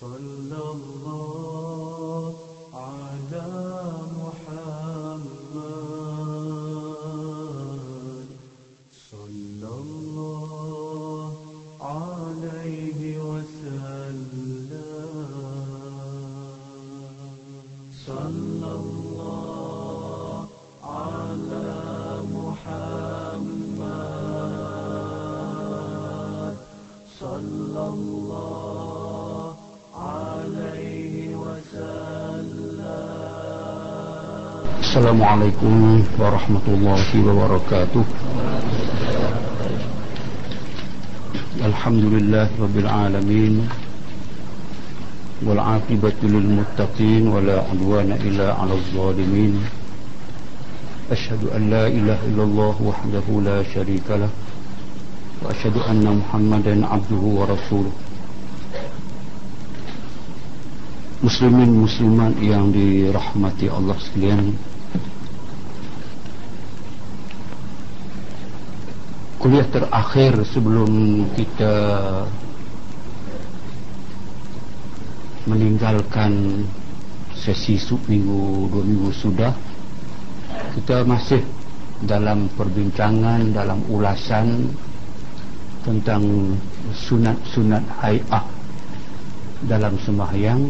صلى الله Assalamualaikum warahmatullahi wabarakatuh. Alhamdulillah rabbil alamin. Wal aqibatu lil udwana illa 'alal zalimin. Ashhadu an la ilaha illallah wahdahu la sharika lah. Wa ashhadu anna Muhammadan 'abduhu wa rasuluh. Muslimin muslimat yang dirahmati Allah sekalian Kuliah terakhir sebelum kita meninggalkan sesi sub minggu dua minggu sudah kita masih dalam perbincangan dalam ulasan tentang sunat-sunat hay'ah dalam sembahyang.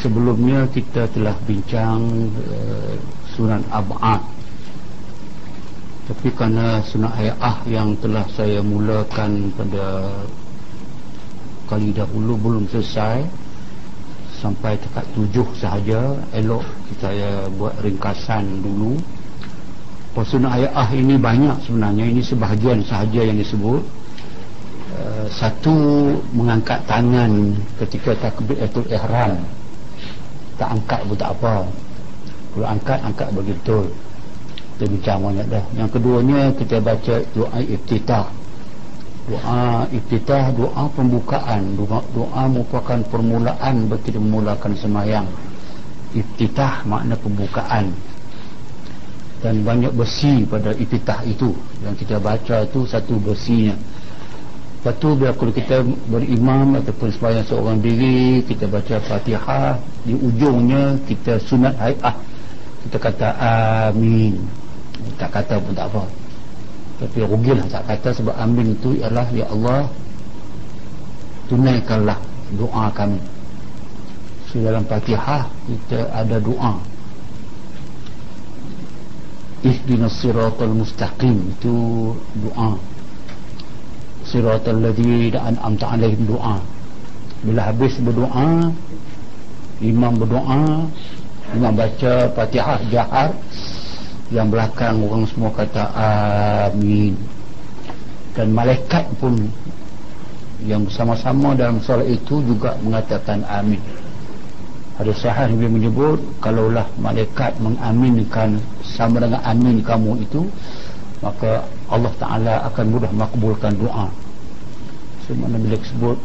Sebelumnya kita telah bincang uh, sunat ab'ad tapi kerana sunat hay'ah yang telah saya mulakan pada kali dahulu belum selesai sampai dekat tujuh sahaja elok saya buat ringkasan dulu. Sunat hay'ah ini banyak sebenarnya ini sebahagian sahaja yang disebut. Uh, satu mengangkat tangan ketika takbiratul ihram. Tak angkat pun tak apa. Kalau angkat angkat begitu kita bincang banyak dah. Yang keduanya kita baca doa iftitah. Doa iftitah doa pembukaan. Doa, doa merupakan permulaan bagi kita memulakan semayang. Iftitah makna pembukaan. Dan banyak besi pada iftitah itu. Yang kita baca itu satu besinya. Lepas tu bila kalau kita berimam ataupun sepanjang seorang diri kita baca fatihah di ujungnya kita sunat hayah kita kata amin tak kata pun tak apa. Tapi rugilah tak kata sebab amin itu ialah ya Allah tunaikanlah doa kami. So dalam fatihah kita ada doa. Ihdinas siratal mustaqim. Itu doa. Siratal ladzina an'amta alaihim doa. Bila habis berdoa imam berdoa imam baca Fatihah jahar yang belakang orang semua kata amin. Dan malaikat pun yang bersama-sama dalam solat itu juga mengatakan amin. Ada sahabat yang menyebut kalaulah malaikat mengaminkan sama dengan amin kamu itu maka Allah Ta'ala akan mudah makbulkan doa. Semana bila sebut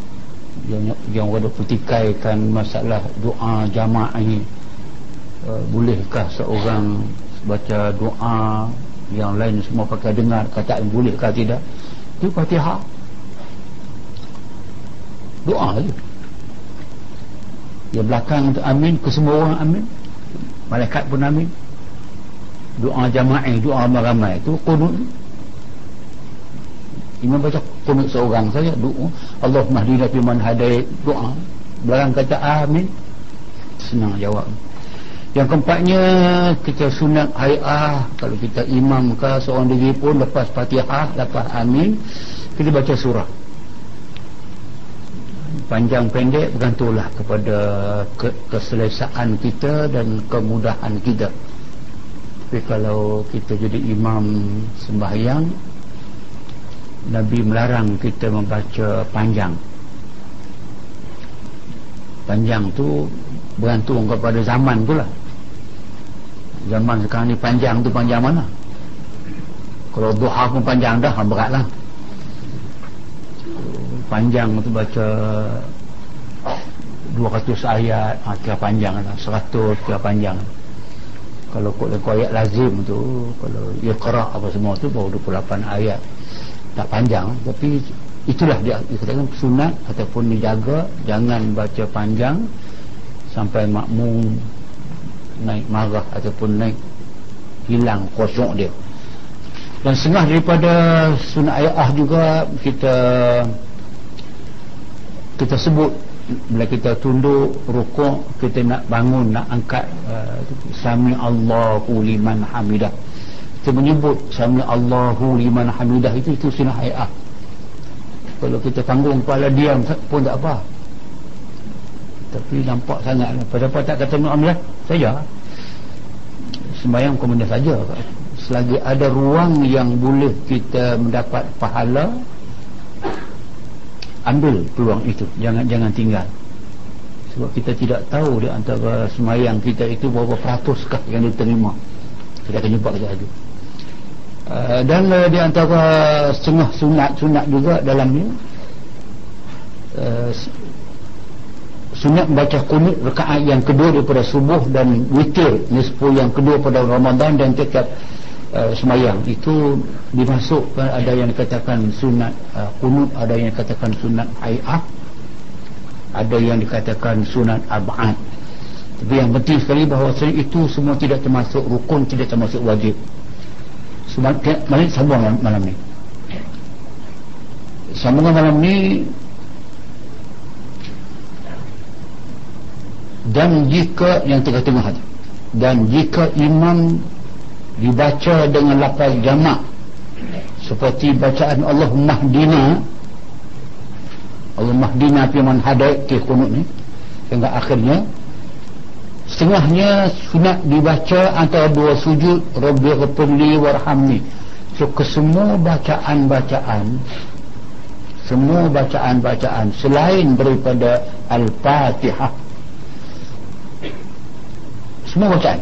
yang, yang ada pertikaikan masalah doa jamaah ini uh, bolehkah seorang baca doa yang lain semua pakai dengar kata bolehkah tidak. Itu fatihah. Doa je. Yang belakang untuk amin ke semua orang amin. Malaikat pun amin. Doa jamaah doa ramai-ramai itu kunut imam baca kunut seorang saja doa. Allah mahdina fi man hadai doa. Belakang kata amin senang jawab yang keempatnya kita sunat hayah kalau kita imam ke seorang diri pun lepas fatihah lepas amin kita baca surah. Panjang pendek bergantunglah kepada ke keselesaan kita dan kemudahan kita. Tapi kalau kita jadi imam sembahyang Nabi melarang kita membaca panjang. Panjang tu bergantung kepada zaman tu lah zaman sekarang ni panjang tu panjang mana? Kalau duha pun panjang dah berat lah panjang tu baca 200 ayat ha, kira panjang lah 100 kira panjang. Kalau lekuk ayat lazim tu kalau iqra apa semua tu baru 28 ayat. Tak panjang tapi itulah dia dikatakan sunat ataupun dijaga jangan baca panjang sampai makmum naik marah ataupun naik hilang kosong dia. Dan setengah daripada sunat ayat ah juga kita kita sebut bila kita tunduk rukuk kita nak bangun nak angkat uh, sami Allahu liman hamidah. Kita menyebut sami Allahu liman hamidah itu itu sunat ayat ah. Kalau kita tanggung kepala diam pun tak apa tapi nampak sangat. Pada apa tak kata mu'amilah saja. Sembahyang kemudian saja. Selagi ada ruang yang boleh kita mendapat pahala ambil peluang itu. Jangan jangan tinggal. Sebab kita tidak tahu di antara semayang kita itu berapa peratus kah yang diterima. Kita akan jumpa kejap lagi. Uh, dan uh, di antara setengah sunat-sunat juga dalam ni uh, sunat membaca kunut rekaat yang kedua daripada subuh dan witir. Nisfu yang kedua pada Ramadan dan tiap uh, semayang. Itu dimasukkan ada yang dikatakan sunat uh, kunut ada yang dikatakan sunat hay'ah ada yang dikatakan sunat arba'at tapi yang penting sekali bahawa itu semua tidak termasuk rukun tidak termasuk wajib. Malam sambung malam ni. Sambungan malam ni dan jika yang tengah-tengah dan jika imam dibaca dengan lapar jamak seperti bacaan Allah Mahdina Allah Mahdina firman hadai ke kunut ni hingga akhirnya setengahnya sunat dibaca antara dua sujud Rabbi ghafirli warhamni. So kesemua bacaan-bacaan semua bacaan-bacaan selain daripada Al-Fatihah semua bacaan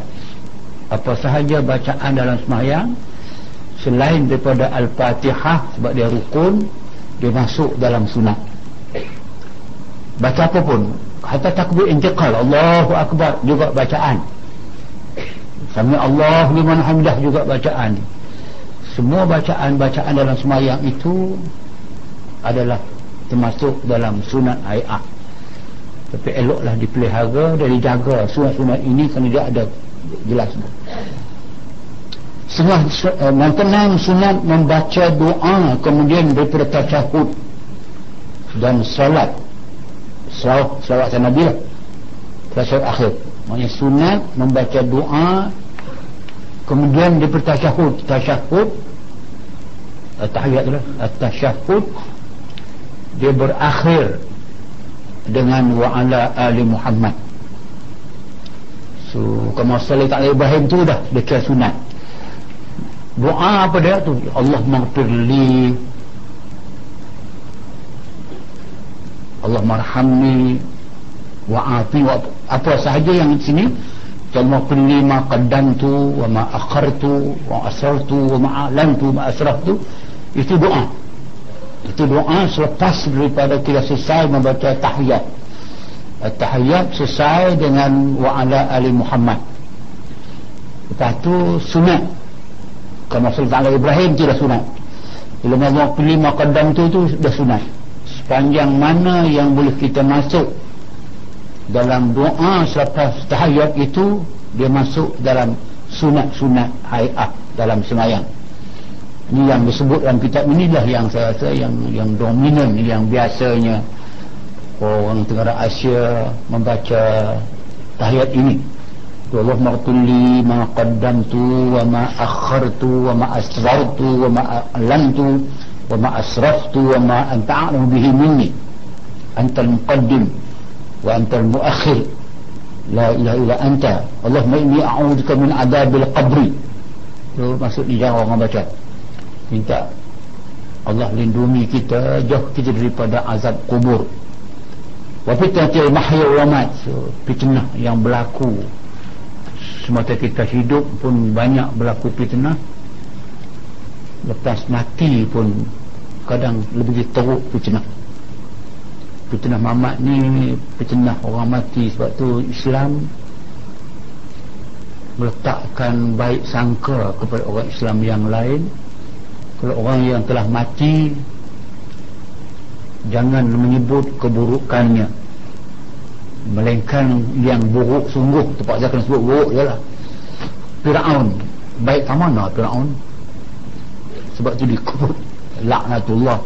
apa sahaja bacaan dalam semayang selain daripada Al-Fatihah sebab dia rukun dia masuk dalam sunat. Baca apa pun. Hatta takbir intiqal Allahu Akbar juga bacaan. Sami Allah liman hamdah juga bacaan. Semua bacaan-bacaan dalam semayang itu adalah termasuk dalam sunat ayat tapi eloklah dipelihara dan dijaga. Sunat-sunat ini kerana dia ada jelas. Setengah uh, mantenang sunat membaca doa kemudian daripada tasyahud dan salat. Salawat salawat Nabi lah tasyahud akhir. Maknanya sunat membaca doa kemudian dia bertasyahud tasyahud tahiyat lah. Tasyahud dia berakhir dengan wa'ala ali Muhammad. So kama salih ta'ala Ibrahim tu dah dia sunat. Doa apa dia tu? Allah maghfirli Allah marhamni. Wa'afi wa apa sahaja yang di sini. Allah kulli ma qaddamtu wa ma akhartu wa asrartu wa ma a'lantu ma asraftu. Itu doa itu doa selepas daripada kita selesai membaca tahiyat. Tahiyat selesai dengan wa ala ali Muhammad. Lepas tu sunat. Kalau Sultan Ibrahim itu dah sunat. Bila Allah pilih makadam tu tu dah sunat. Sepanjang mana yang boleh kita masuk dalam doa selepas tahayat itu dia masuk dalam sunat-sunat hayat dalam semayang ini yang disebut dalam kitab inilah yang saya rasa yang yang dominan yang biasanya orang Tenggara Asia membaca tahiyat ini. Allah maqtulli ma qaddamtu wa ma akhartu wa ma asrartu wa ma alantu wa ma asraftu wa ma anta'alu bihi minni. Antal muqaddim wa antal muakhir la ilaha illa anta. Allah ma'ini a'udhika min adabil qabri. Itu maksud dia orang baca minta Allah lindungi kita jauh kita daripada azab kubur. Wa fitnatil mahya wa mat fitnah yang berlaku. Semata kita hidup pun banyak berlaku fitnah. Lepas mati pun kadang lebih teruk fitnah. Fitnah mamat ni fitnah orang mati sebab tu Islam meletakkan baik sangka kepada orang Islam yang lain kalau orang yang telah mati jangan menyebut keburukannya. Melainkan yang buruk sungguh terpaksa kena sebut buruk je lah Fir'aun. Baik ke mana Fir'aun? Sebab tu dikubur laknatullah.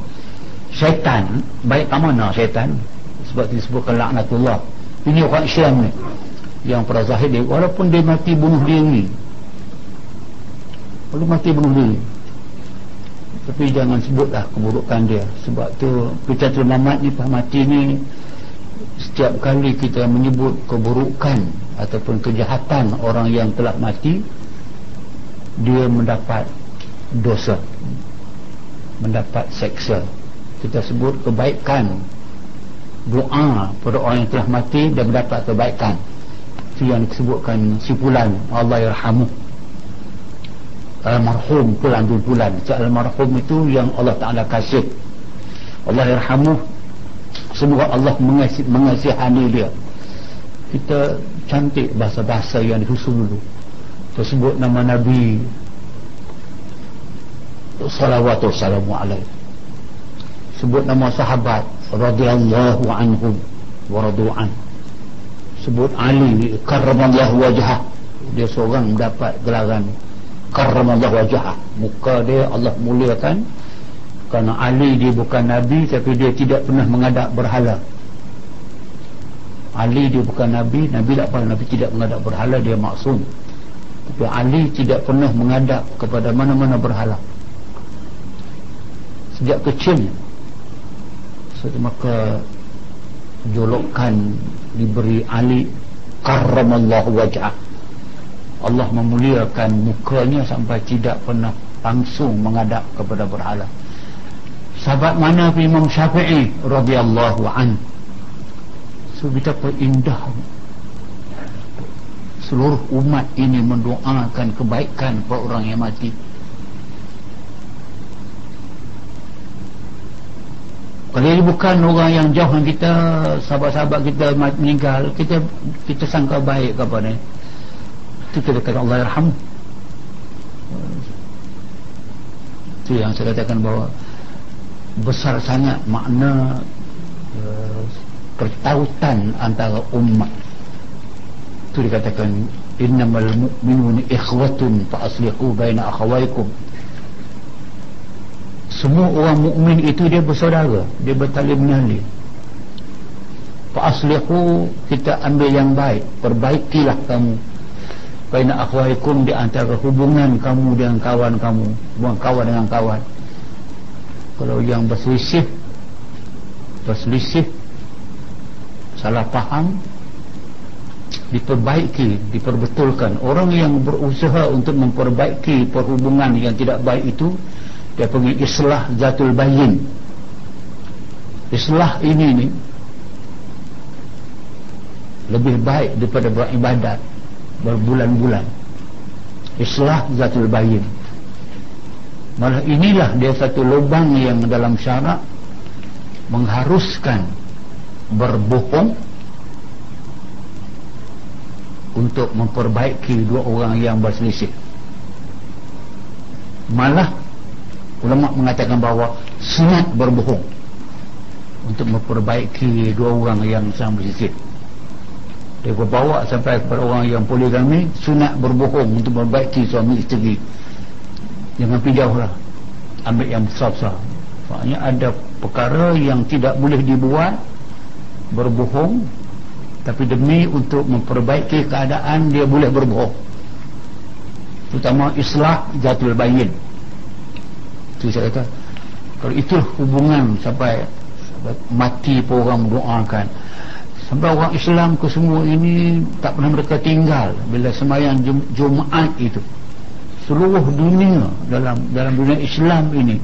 Syaitan. Baik ke mana syaitan? Sebab tu disebutkan laknatullah. Ini orang Islam ni. Yang pada zahir dia walaupun dia mati bunuh diri. Walaupun mati bunuh diri tapi jangan sebutlah keburukan dia. Sebab tu kita tu mamat ni mati ni setiap kali kita menyebut keburukan ataupun kejahatan orang yang telah mati dia mendapat dosa mendapat seksa. Kita sebut kebaikan doa pada orang yang telah mati dan mendapat kebaikan. Itu yang disebutkan sipulan Allah yarhamu almarhum pulan bulan. Almarhum itu yang Allah Ta'ala kasih. Allah yarhamu semoga Allah mengasih, mengasihani dia. Kita cantik bahasa-bahasa yang disusul dulu. Tersebut nama Nabi. Salawatu salamu alaih sebut nama sahabat. Radiyallahu anhum wa radu'an sebut Ali karramallahu wajah dia seorang mendapat gelaran karramallahu wajah. Muka dia Allah muliakan. Kerana Ali dia bukan Nabi tapi dia tidak pernah mengadap berhala. Ali dia bukan Nabi Nabi tak pernah Nabi tidak mengadap berhala dia maksum. Tapi Ali tidak pernah mengadap kepada mana-mana berhala. Sejak kecil so, maka jolokan diberi Ali karramallahu wajah Allah memuliakan mukanya sampai tidak pernah langsung mengadap kepada berhala. Sahabat mana Imam Syafi'i radhiyallahu an. So betapa indah. Seluruh umat ini mendoakan kebaikan kepada orang yang mati. Kalau bukan orang yang jauh kita sahabat-sahabat kita meninggal kita kita sangka baik kepada kita kata Allah Yarham. Itu yang saya katakan bahawa besar sangat makna uh, pertautan antara umat itu dikatakan innamal mu'minun ikhwatun fa aslihu baina akhawaykum. Semua orang mukmin itu dia bersaudara dia bertali menali fa aslihu kita ambil yang baik perbaikilah kamu baina akhawaykum di antara hubungan kamu dengan kawan kamu. Bukan kawan dengan kawan. Kalau yang berselisih berselisih salah faham diperbaiki diperbetulkan. Orang yang berusaha untuk memperbaiki perhubungan yang tidak baik itu dia panggil islah zatul bayin islah ini ni lebih baik daripada beribadat berbulan-bulan. Islah zatul bayin. Malah inilah dia satu lubang yang dalam syarak mengharuskan berbohong untuk memperbaiki dua orang yang berselisih. Malah ulama mengatakan bahawa sunat berbohong untuk memperbaiki dua orang yang sama berselisih dia berbawa sampai kepada orang yang poligami sunat berbohong untuk memperbaiki suami isteri. Jangan jauh lah. Ambil yang besar-besar. Maknanya ada perkara yang tidak boleh dibuat berbohong tapi demi untuk memperbaiki keadaan dia boleh berbohong. Terutama islah jatul bayin itu saya kata. Kalau itu hubungan sampai, mati pun orang mendoakan sampai orang Islam ke semua ini tak pernah mereka tinggal bila semayang Jumaat itu. Seluruh dunia dalam dalam dunia Islam ini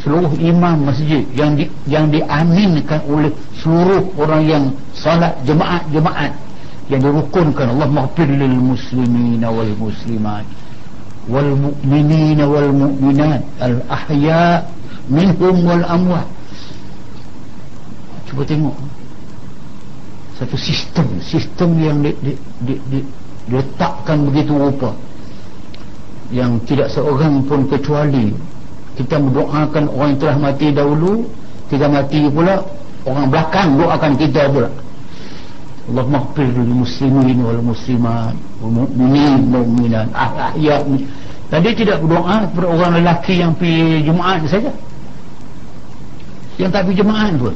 seluruh imam masjid yang di, yang diaminkan oleh seluruh orang yang salat jemaat-jemaat yang dirukunkan Allah maghfir lil muslimin wal muslimat wal mu'minin wal mu'minat al ahya minhum wal amwat. Cuba tengok satu sistem sistem yang di, di, di, di, diletakkan begitu rupa. Yang tidak seorang pun kecuali kita mendoakan orang yang telah mati dahulu kita mati pula orang belakang doakan kita pula. Allah maghfir lil muslimin wal muslimat wal mu'minin mu'minat ahya dan dia tidak berdoa kepada orang lelaki yang pergi Jumaat saja. Yang tak pergi Jumaat pun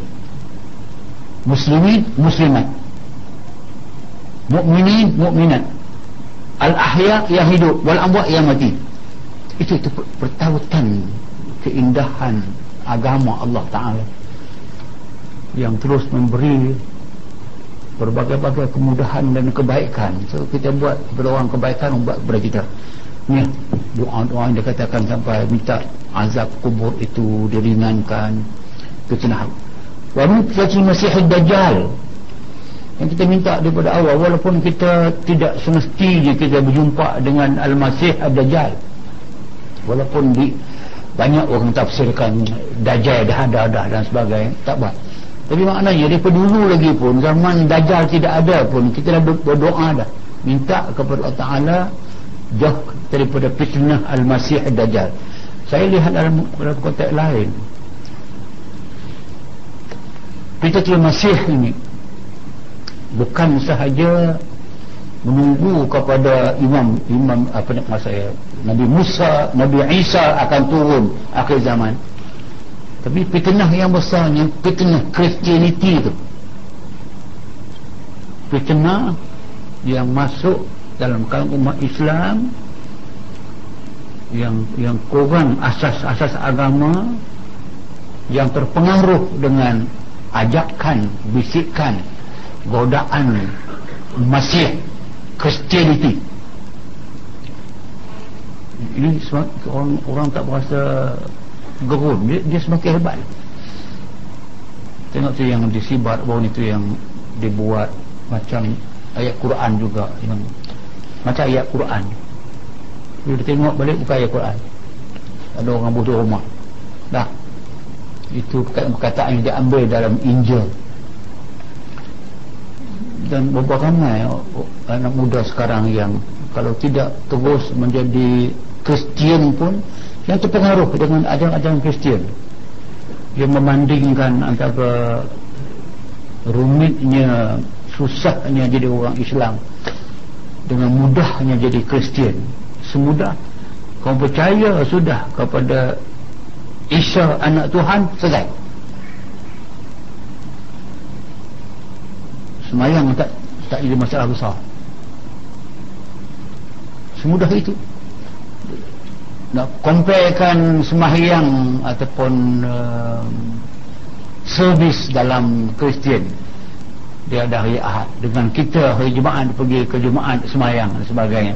muslimin muslimat. Mu'minin mu'minat. Al ahya yang hidup. Wal amwat yang mati. Itu itu pertautan keindahan agama Allah Ta'ala yang terus memberi berbagai-bagai kemudahan dan kebaikan. So kita buat beruang kebaikan buat kepada kita. Ni doa-doa yang dikatakan sampai minta azab kubur itu diringankan. Kecenah wa mutlaci masih dajjal. Yang kita minta daripada Allah walaupun kita tidak semestinya kita berjumpa dengan al-masih ad-dajjal. Walaupun di banyak orang tafsirkan dajjal dah ada dah dan sebagainya tak buat. Tapi maknanya daripada dulu lagi pun zaman dajjal tidak ada pun kita dah berdoa dah. Minta kepada Allah Ta'ala jauh daripada fitnah al-masih ad-dajjal. Saya lihat dalam, dalam konteks lain fitnah masih ini bukan sahaja menunggu kepada imam imam apa nak saya Nabi Musa Nabi Isa akan turun akhir zaman. Tapi fitnah yang besarnya fitnah Christianity itu fitnah yang masuk dalam kalangan umat Islam yang yang kurang asas-asas agama yang terpengaruh dengan ajakan bisikan godaan masih Christianity. Ini orang orang tak berasa gerun. Dia, dia semakin hebat. Tengok tu yang disibat bawah itu yang dibuat macam ayat Quran juga. Yang macam ayat Quran. Dia tengok balik bukan ayat Quran. Ada orang butuh rumah. Dah itu perkataan yang diambil dalam Injil. Dan beberapa ramai anak muda sekarang yang kalau tidak terus menjadi Kristian pun yang terpengaruh dengan ajaran-ajaran Kristian. Yang memandingkan antara rumitnya susahnya jadi orang Islam dengan mudahnya jadi Kristian. Semudah. Kau percaya sudah kepada Isa anak Tuhan selesai. Semayang tak tak jadi masalah besar. Semudah itu. Nak comparekan sembahyang ataupun uh, servis dalam Kristian. Dia ada hari Ahad. Dengan kita hari Jumaat pergi ke Jumaat sembahyang dan sebagainya.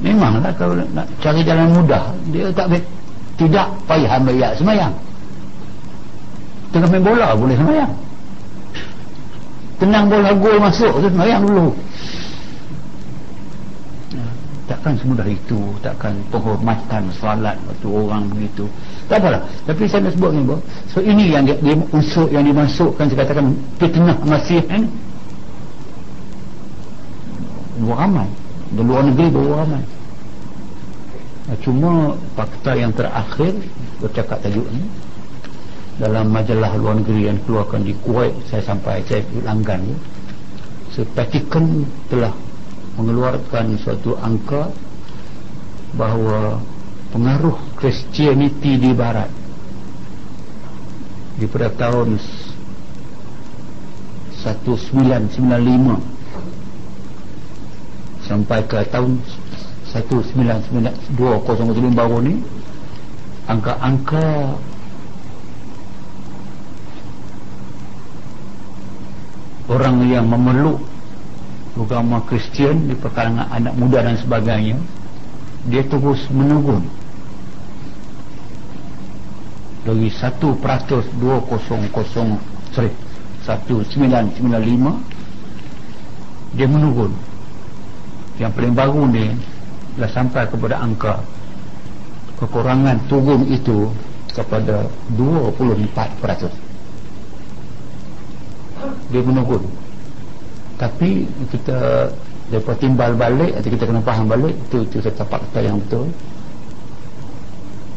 Memanglah kalau nak cari jalan mudah dia tak tidak payah ambil sembahyang tengah main bola boleh sembahyang tenang bola gol masuk semayang dulu. Takkan semudah itu takkan penghormatan salat waktu orang begitu. Tak apalah. Tapi saya nak sebut ni bahawa so ini yang dia, dia unsur yang dimasukkan saya katakan fitnah masih kan luar ramai. Di luar negeri luar ramai cuma fakta yang terakhir bercakap tajuk ni dalam majalah luar negeri yang keluarkan di Kuwait saya sampai saya langgan ya. Sepatikan telah mengeluarkan suatu angka bahawa pengaruh Christianity di barat di pada tahun 1995 sampai ke tahun 1992 baru ni angka-angka orang yang memeluk agama Kristian di perkalangan anak muda dan sebagainya dia terus menurun. Dari 1% 200 sorry 1995 dia menurun. Yang paling baru ni dah sampai kepada angka. Kekurangan turun itu kepada 24% dia menurun. Tapi kita dapat timbal balik atau kita kena faham balik itu, itu satu fakta yang betul.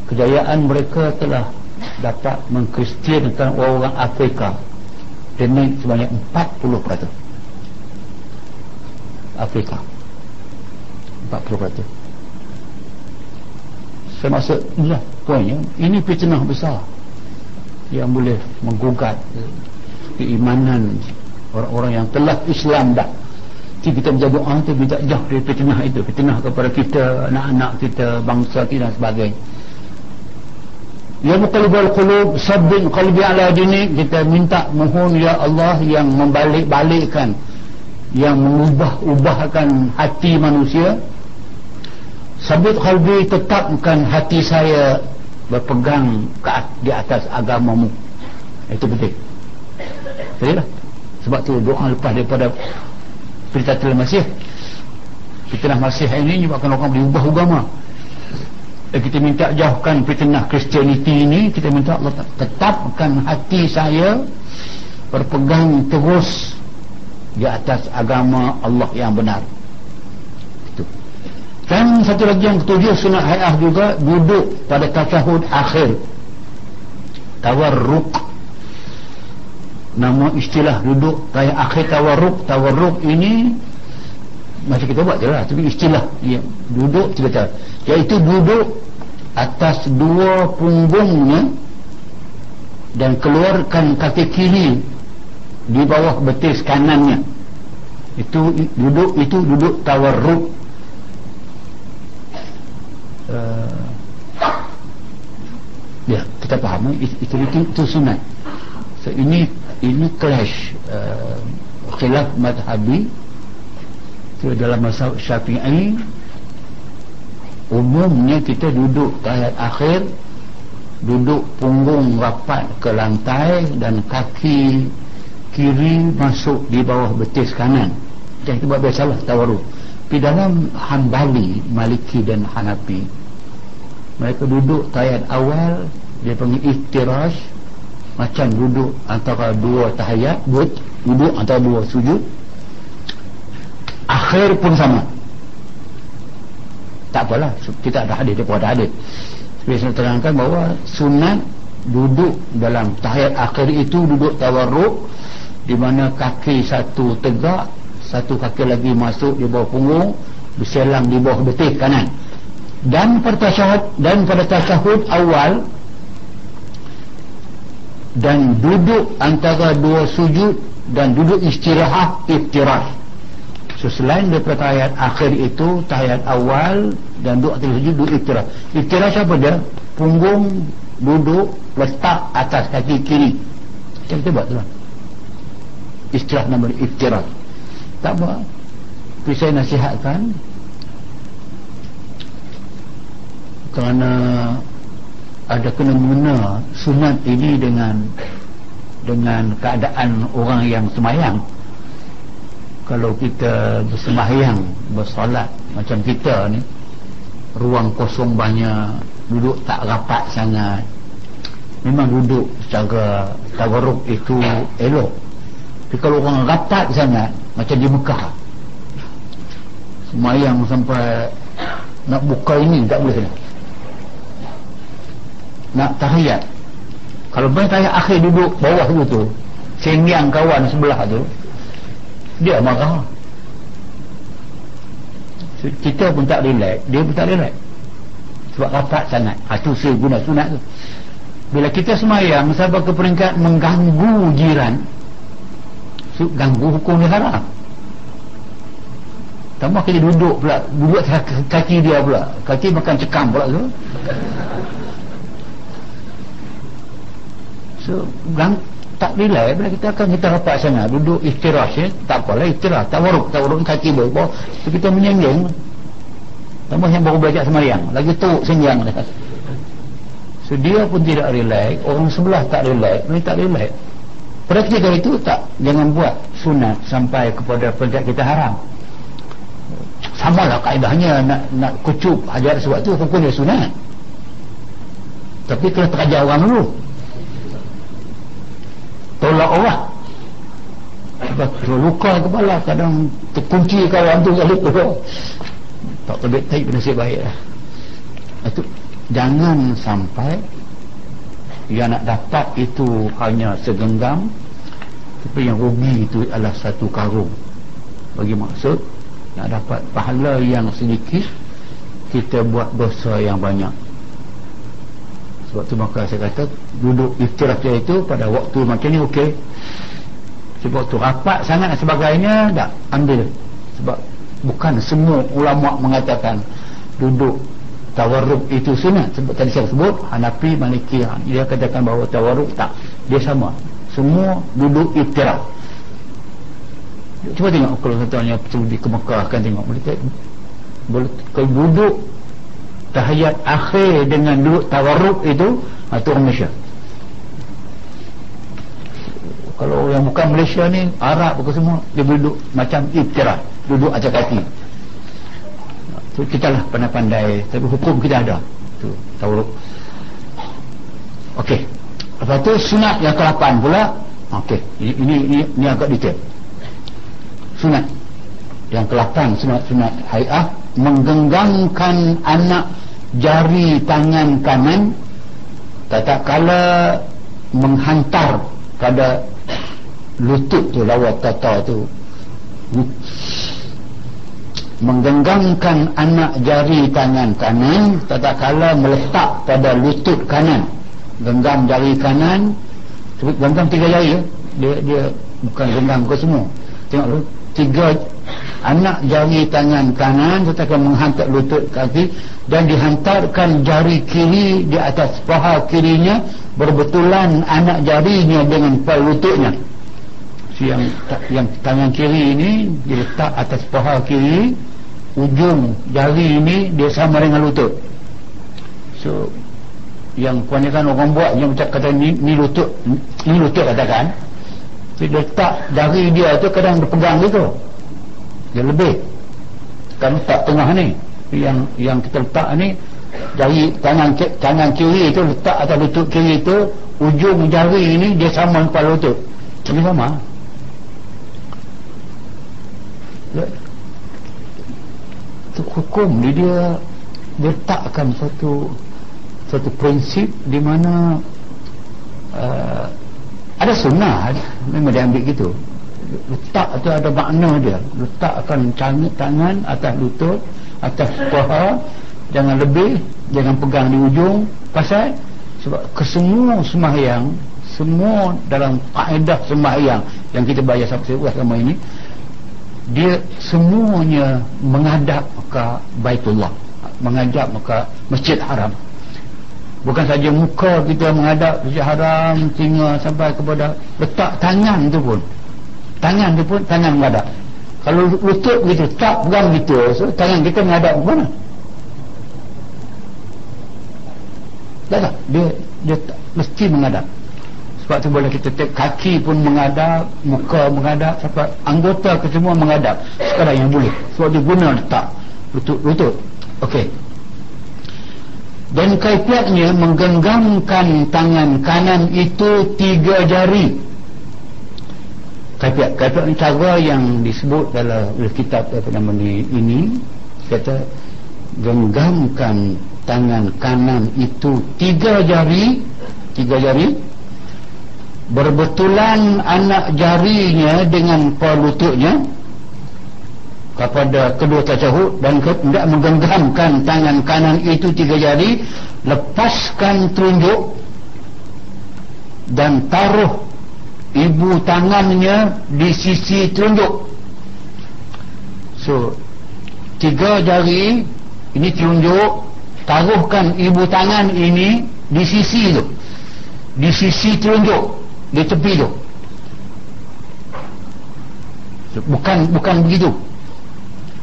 Kejayaan mereka telah dapat mengkristiankan orang-orang Afrika naik sebanyak 40% Afrika 40% saya maksud inilah poinnya. Ini fitnah besar yang boleh menggugat keimanan orang-orang yang telah Islam dah. Jadi kita menjaga itu kita jauh dari fitnah itu fitnah kepada kita anak-anak kita bangsa kita dan sebagainya. Ya muqallibal qulub sabbin qalbi ala dini kita minta mohon ya Allah yang membalik-balikkan yang mengubah-ubahkan hati manusia sabit qalbi tetapkan hati saya berpegang ke di atas agamamu. Itu penting. Betul sebab tu doa lepas daripada Fitatul Masih. Fitnah Masih ini menyebabkan orang berubah agama. Dan kita minta jauhkan fitnah Kristianiti ini kita minta Allah tetapkan hati saya berpegang terus di atas agama Allah yang benar dan satu lagi yang ketujuh sunat hayah juga duduk pada tasahud akhir. Tawarruk. Nama istilah duduk tayah akhir tawarruk. Tawarruk ini macam kita buat je lah tapi istilah ya, duduk cerita iaitu duduk atas dua punggungnya dan keluarkan kaki kiri di bawah betis kanannya. Itu duduk itu duduk tawarruk uh, ya kita faham itu, itu, itu, itu sunat. So, ini ini clash uh, khilaf madhabi itu dalam masa syafi'i. Umumnya kita duduk tahiyat akhir duduk punggung rapat ke lantai dan kaki kiri masuk di bawah betis kanan. Dan itu buat biasalah tawaru di dalam hambali maliki dan hanafi mereka duduk tahiyat awal dia panggil iftirash. Macam duduk antara dua tahiyat duduk antara dua sujud. Akhir pun sama. Tak apalah kita ada hadis dia ada hadis. Tapi saya terangkan bahawa sunat duduk dalam tahiyat akhir itu duduk tawarruk di mana kaki satu tegak satu kaki lagi masuk di bawah punggung berselang di bawah betis kanan dan pada tasyahud dan pada tasyahud awal dan duduk antara dua sujud dan duduk istirahat iftirah. So selain daripada tahiyat akhir itu Tahiyat awal Dan duduk atas sujud Duduk iktirah Iktirah siapa dia? Punggung Duduk Letak atas kaki kiri. Macam kita buat tu lah. Istilah nama iktirah Tak apa. Tapi saya nasihatkan Kerana Ada kena mengena Sunat ini dengan Dengan keadaan orang yang semayang. Kalau kita bersembahyang bersolat macam kita ni ruang kosong banyak duduk tak rapat sangat memang duduk secara tawaruk itu elok. Tapi kalau orang rapat sangat macam di Mekah semayang sampai nak buka ini tak boleh nak tahiyat. Kalau banyak tahiyat akhir duduk bawah tu tu sengyang kawan sebelah tu dia marah. Kita pun tak relax. Dia pun tak relax. Sebab rapat sangat. Itu ha, saya guna sunat tu. Bila kita semayang sampai ke peringkat mengganggu jiran ganggu hukum dia haram tambah kita duduk pula duduk kaki dia pula. Kaki makan cekam pula tu so gang, tak relax bila kita akan kita rapat sana duduk istirahat ya? tak apalah istirahat tak waruk tak waruk kaki bawah so, kita menyenggeng tambah yang baru belajar semayang lagi teruk senjang so dia pun tidak relax orang sebelah tak relax ini tak relax. Pada ketika itu tak jangan buat sunat sampai kepada peringkat kita haram. Sama lah kaedahnya nak, nak kucup hajat sebab tu hukumnya sunat. Tapi kena terajar orang dulu tolak orang. Sebab luka kepala kadang terkunci kawan tu kali tu tak terbit taib nasib baik lah. Itu jangan sampai yang nak dapat itu hanya segenggam tapi yang rugi itu adalah satu karung. Bagi maksud nak dapat pahala yang sedikit kita buat dosa yang banyak sebab tu maka saya kata duduk iftirah itu pada waktu macam ni okey. Sebab tu rapat sangat dan sebagainya tak ambil. Sebab bukan semua ulama mengatakan duduk tawarruk itu sunat. Sebab tadi saya sebut Hanafi Maliki dia katakan bahawa tawarruk tak. Dia sama. Semua duduk iftirah cuba tengok kalau contohnya pergi ke Mekah kan tengok mereka boleh kalau duduk tahiyat akhir dengan duduk tawarruk itu atau orang Malaysia. Kalau yang bukan Malaysia ni Arab bukan semua dia duduk macam iftirah duduk acak kaki. Tu kita lah pandai-pandai tapi hukum kita ada. Tu tawarruk. Ok lepas tu sunat yang ke-8 pula. Ok ini, ini, ini, ini agak detail. Sunat. Yang ke-8 sunat-sunat hayah menggenggamkan anak jari tangan kanan tak kala menghantar pada lutut tu lawat tata tu menggenggamkan anak jari tangan kanan tak kala meletak pada lutut kanan genggam jari kanan genggam tiga jari ya? dia dia bukan genggam ke semua tengok tu tiga anak jari tangan kanan tetapi menghantar lutut kaki dan dihantarkan jari kiri di atas paha kirinya berbetulan anak jarinya dengan paha lututnya. Si yang yang tangan kiri ini diletak atas paha kiri ujung jari ini dia sama dengan lutut. So yang kebanyakan orang buat yang macam kata ni, ni lutut ni lutut katakan dia letak jari dia tu kadang dia pegang gitu dia lebih. Kan letak tengah ni yang yang kita letak ni jari tangan tangan kiri itu letak atas lutut kiri itu ujung jari ini dia sama kepala lutut. Ini sama itu hukum dia, dia letakkan satu satu prinsip di mana uh, ada sunnah. Memang dia ambil gitu letak tu ada makna dia. Letakkan tangan, tangan atas lutut atas paha. Jangan lebih jangan pegang di ujung. Pasal sebab kesemua sembahyang semua dalam kaedah sembahyang yang kita bayar sampai sama ini dia semuanya menghadap ke Baitullah. Menghadap ke Masjid Haram. Bukan saja muka kita menghadap Masjid Haram tinggal sampai kepada letak tangan tu pun tangan tu pun tangan menghadap. Kalau lutut begitu tak pegang begitu so, tangan kita menghadap ke mana? Tak tak. Dia, dia tak, mesti menghadap. Sebab tu boleh kita take kaki pun menghadap muka menghadap sampai anggota ke semua menghadap. Sekarang yang boleh. Sebab dia guna letak. Lutut lutut. Ok dan kaifiatnya menggenggamkan tangan kanan itu tiga jari kaifiat ni cara yang disebut dalam kitab apa nama ni ini kata genggamkan tangan kanan itu tiga jari tiga jari berbetulan anak jarinya dengan pelututnya kepada kedua tajahud dan tidak menggenggamkan tangan kanan itu tiga jari lepaskan telunjuk dan taruh ibu tangannya di sisi telunjuk so tiga jari ini telunjuk taruhkan ibu tangan ini di sisi itu di sisi telunjuk di tepi itu so, bukan bukan begitu.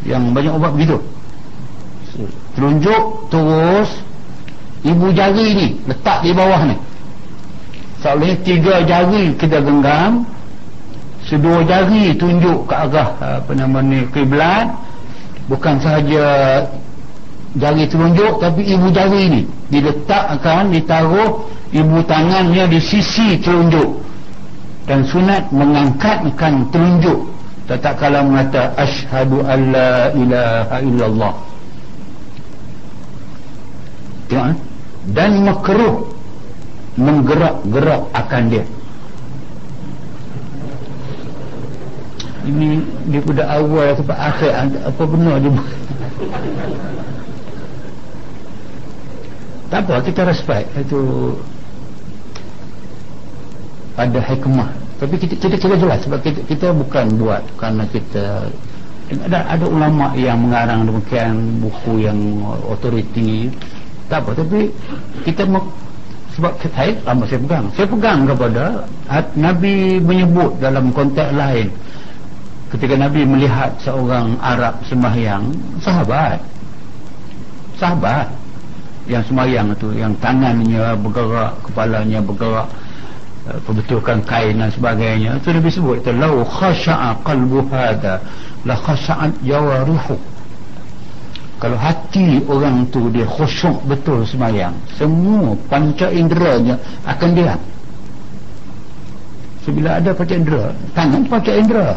Yang banyak ubat begitu. So, telunjuk terus ibu jari ini letak di bawah ni Soalnya tiga jari kita genggam Sedua jari tunjuk ke arah Apa nama ni Kiblat. Bukan sahaja Jari tunjuk Tapi ibu jari ni. Diletakkan Ditaruh Ibu tangannya di sisi telunjuk. Dan sunat mengangkatkan telunjuk. Tak kala mengata Ashadu an la ilaha illallah. Tengok eh? Dan makruh menggerak-gerak akan dia. Ini dia pada awal sampai akhir apa benar dia tak apa kita respect. Itu ada hikmah. Tapi kita kita kira jelas sebab kita, kita bukan buat kerana kita ada ada ulama yang mengarang demikian buku yang otoriti. Tak apa tapi kita sebab saya lama saya pegang. Saya pegang kepada Nabi menyebut dalam konteks lain. Ketika Nabi melihat seorang Arab sembahyang sahabat. Sahabat. Yang sembahyang itu yang tangannya bergerak kepalanya bergerak eh, perbetulkan kain dan sebagainya. Itu Nabi sebut itu lau khasha'a qalbu hadha la khasha'at jawarihu kalau hati orang tu dia khusyuk betul semayang semua panca inderanya akan diam so, bila ada panca indera tangan panca indera.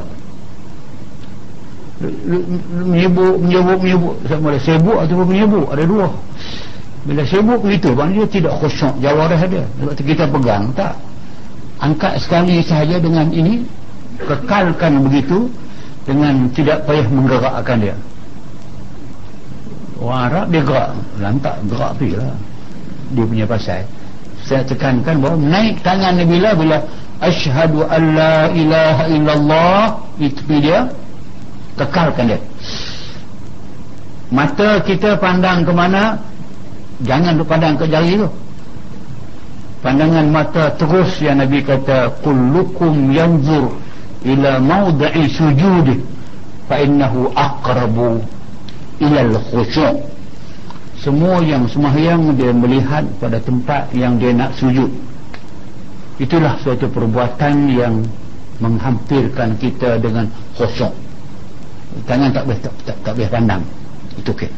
Menyebut menyebut menyebut sama ada sibuk ataupun menyebut ada dua. Bila sibuk begitu maknanya tidak khusyuk jawarah dia? Sebab kita pegang tak? Angkat sekali sahaja dengan ini kekalkan begitu dengan tidak payah menggerakkan dia orang Arab dia gerak. Lantak gerak pergi lah. Dia punya pasal. Saya tekankan bahawa naik tangan ni bila bila ashadu an la ilaha illallah itu dia kekalkan dia. Mata kita pandang ke mana jangan pandang ke jari tu. Pandangan mata terus yang Nabi kata kullukum yanzur ila mawda'i sujud fa innahu aqrabu ilal khusyuk semua yang semahyang dia melihat pada tempat yang dia nak sujud. Itulah suatu perbuatan yang menghampirkan kita dengan khusyuk. Tangan tak boleh tak, tak, tak boleh pandang. Itu okey.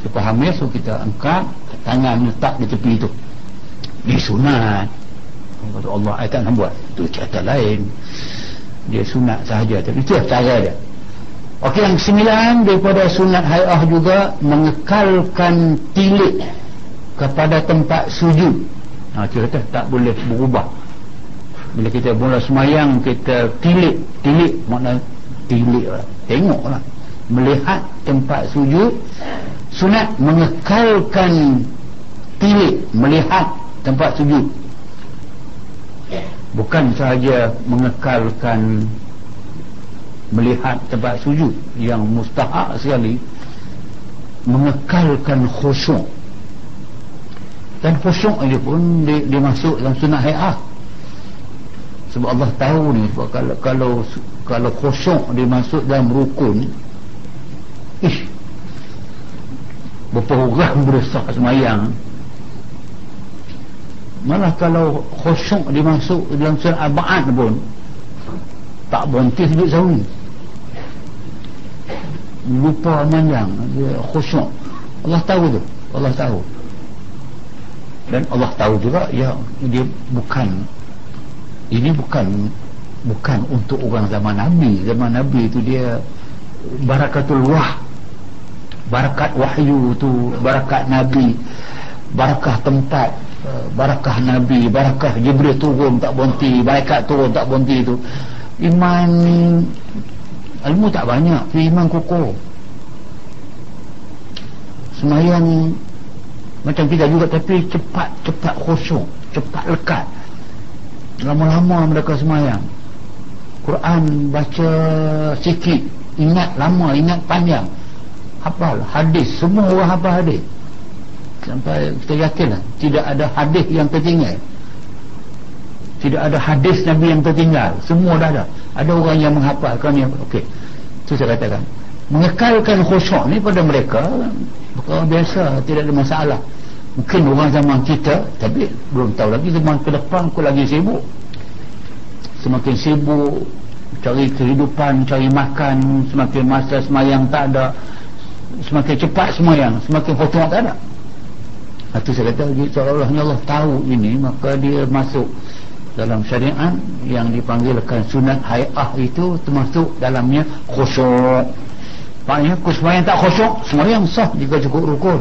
So, faham ya so kita angkat tangan letak di tepi itu. Ini sunat. Allah ayat nak buat. Itu cerita lain. Dia sunat sahaja. Tapi itu cara dia Okey yang sembilan daripada sunat hayah juga mengekalkan tilik kepada tempat sujud. Ha kita tak boleh berubah. Bila kita mula semayang kita tilik, tilik makna tilik lah. Tengoklah. Melihat tempat sujud sunat mengekalkan tilik melihat tempat sujud. Bukan sahaja mengekalkan melihat tempat sujud yang mustahak sekali mengekalkan khusyuk. Dan khusyuk ini pun dia, dia masuk dalam sunnah hayah sebab Allah tahu ni kalau kalau kalau khusyuk dia masuk dalam rukun ish berapa orang berusaha semayang. Malah kalau khusyuk dia masuk dalam sunnah abad pun tak berhenti sujud sahwi lupa manjang dia khusyuk. Allah tahu tu. Allah tahu. Dan Allah tahu juga ya dia bukan ini bukan bukan untuk orang zaman Nabi. Zaman Nabi itu dia barakatul wah barakat wahyu tu barakat Nabi barakah tempat eh, barakah Nabi barakah Jibril turun tak berhenti barakat turun tak berhenti itu iman ilmu tak banyak tapi iman kukuh semayang macam kita juga tapi cepat cepat khusyuk cepat lekat. Lama-lama mereka semayang. Quran baca sikit ingat lama ingat panjang. Hafal hadis semua orang hafal hadis. Sampai kita yakin lah, tidak ada hadis yang tertinggal. Tidak ada hadis Nabi yang tertinggal. Semua dah ada ada orang yang menghafalkan yang okey. Itu saya katakan. Mengekalkan khusyuk ni pada mereka perkara biasa tidak ada masalah. Mungkin orang zaman kita tapi belum tahu lagi zaman ke depan aku lagi sibuk. Semakin sibuk cari kehidupan cari makan semakin masa semayang tak ada semakin cepat semayang semakin khusyuk tak ada. Itu saya kata seolah-olah Allah tahu ini maka dia masuk dalam syariat yang dipanggilkan sunat hayah itu termasuk dalamnya khusyuk. Maknanya semua yang tak khusyuk semua yang sah jika cukup rukun.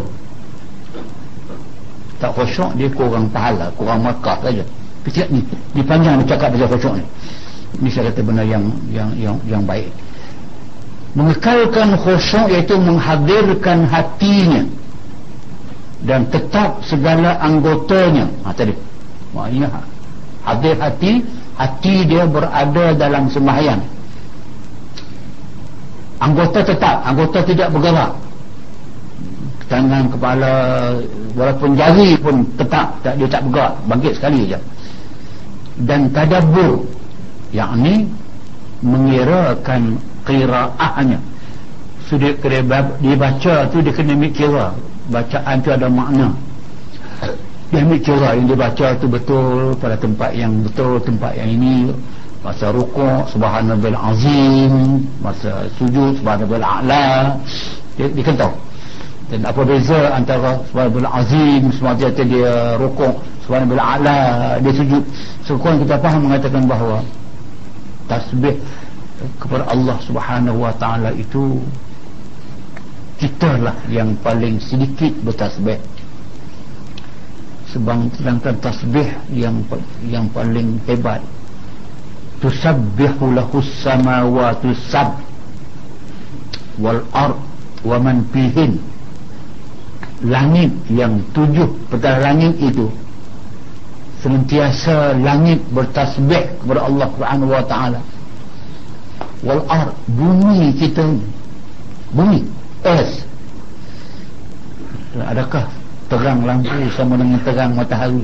Tak khusyuk dia kurang pahala kurang markah saja. Kecil ni ni panjang dia cakap pasal khusyuk ni. Ni saya kata benda yang yang yang yang baik. Mengekalkan khusyuk iaitu menghadirkan hatinya dan tetap segala anggotanya. Ha, tadi. Maknanya hadir hati hati dia berada dalam sembahyang. Anggota tetap anggota tidak bergerak. Tangan kepala walaupun jari pun tetap tak, dia tak bergerak. Bangkit sekali saja dan tadabbur yakni mengirakan qiraahnya. Sudah kena dibaca tu dia kena ambil kira bacaan tu ada makna dia ambil kira yang dibaca tu betul pada tempat yang betul tempat yang ini. Masa rukuk subhanallah azim masa sujud subhanallah a'la dia, dia kan tahu dan apa beza antara subhanallah azim semasa dia rukuk subhanallah a'la dia sujud. Sekurang kita faham mengatakan bahawa tasbih kepada Allah subhanahu wa ta'ala itu kita lah yang paling sedikit bertasbih sedangkan tasbih yang yang paling hebat. Tusabbihu lahu samawati sab wal ard wa man fihin. Langit yang tujuh petal langit itu senantiasa langit bertasbih kepada Allah Subhanahu wa taala. Wal ard bumi kita bumi earth adakah terang lampu sama dengan terang matahari.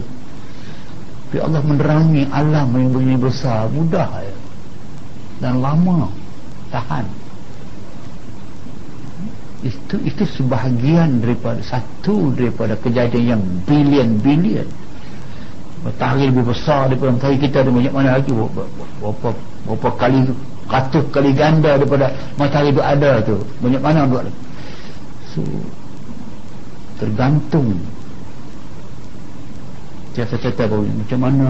Tapi Allah menerangi alam yang begini besar. Mudah ya. dan lama tahan. Itu itu sebahagian daripada satu daripada kejadian yang bilion-bilion. Matahari lebih besar daripada matahari kita ada banyak mana lagi. Berapa, berapa kali ratus kali ganda daripada matahari itu ada tu. Banyak mana buat so tergantung. Cerita-cerita baru macam mana.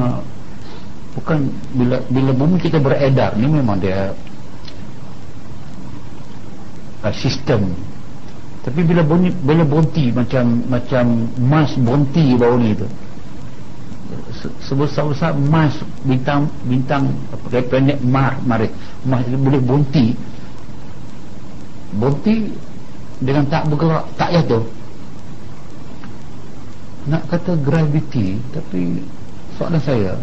Bukan bila bila bumi kita beredar ni memang dia uh, sistem. Tapi bila bunyi bila bonti macam macam mas bonti bau ni tu. Sebesar-besar mas bintang bintang apa planet mar mari mas boleh bonti bonti dengan tak bergerak tak jatuh nak kata gravity tapi soalan saya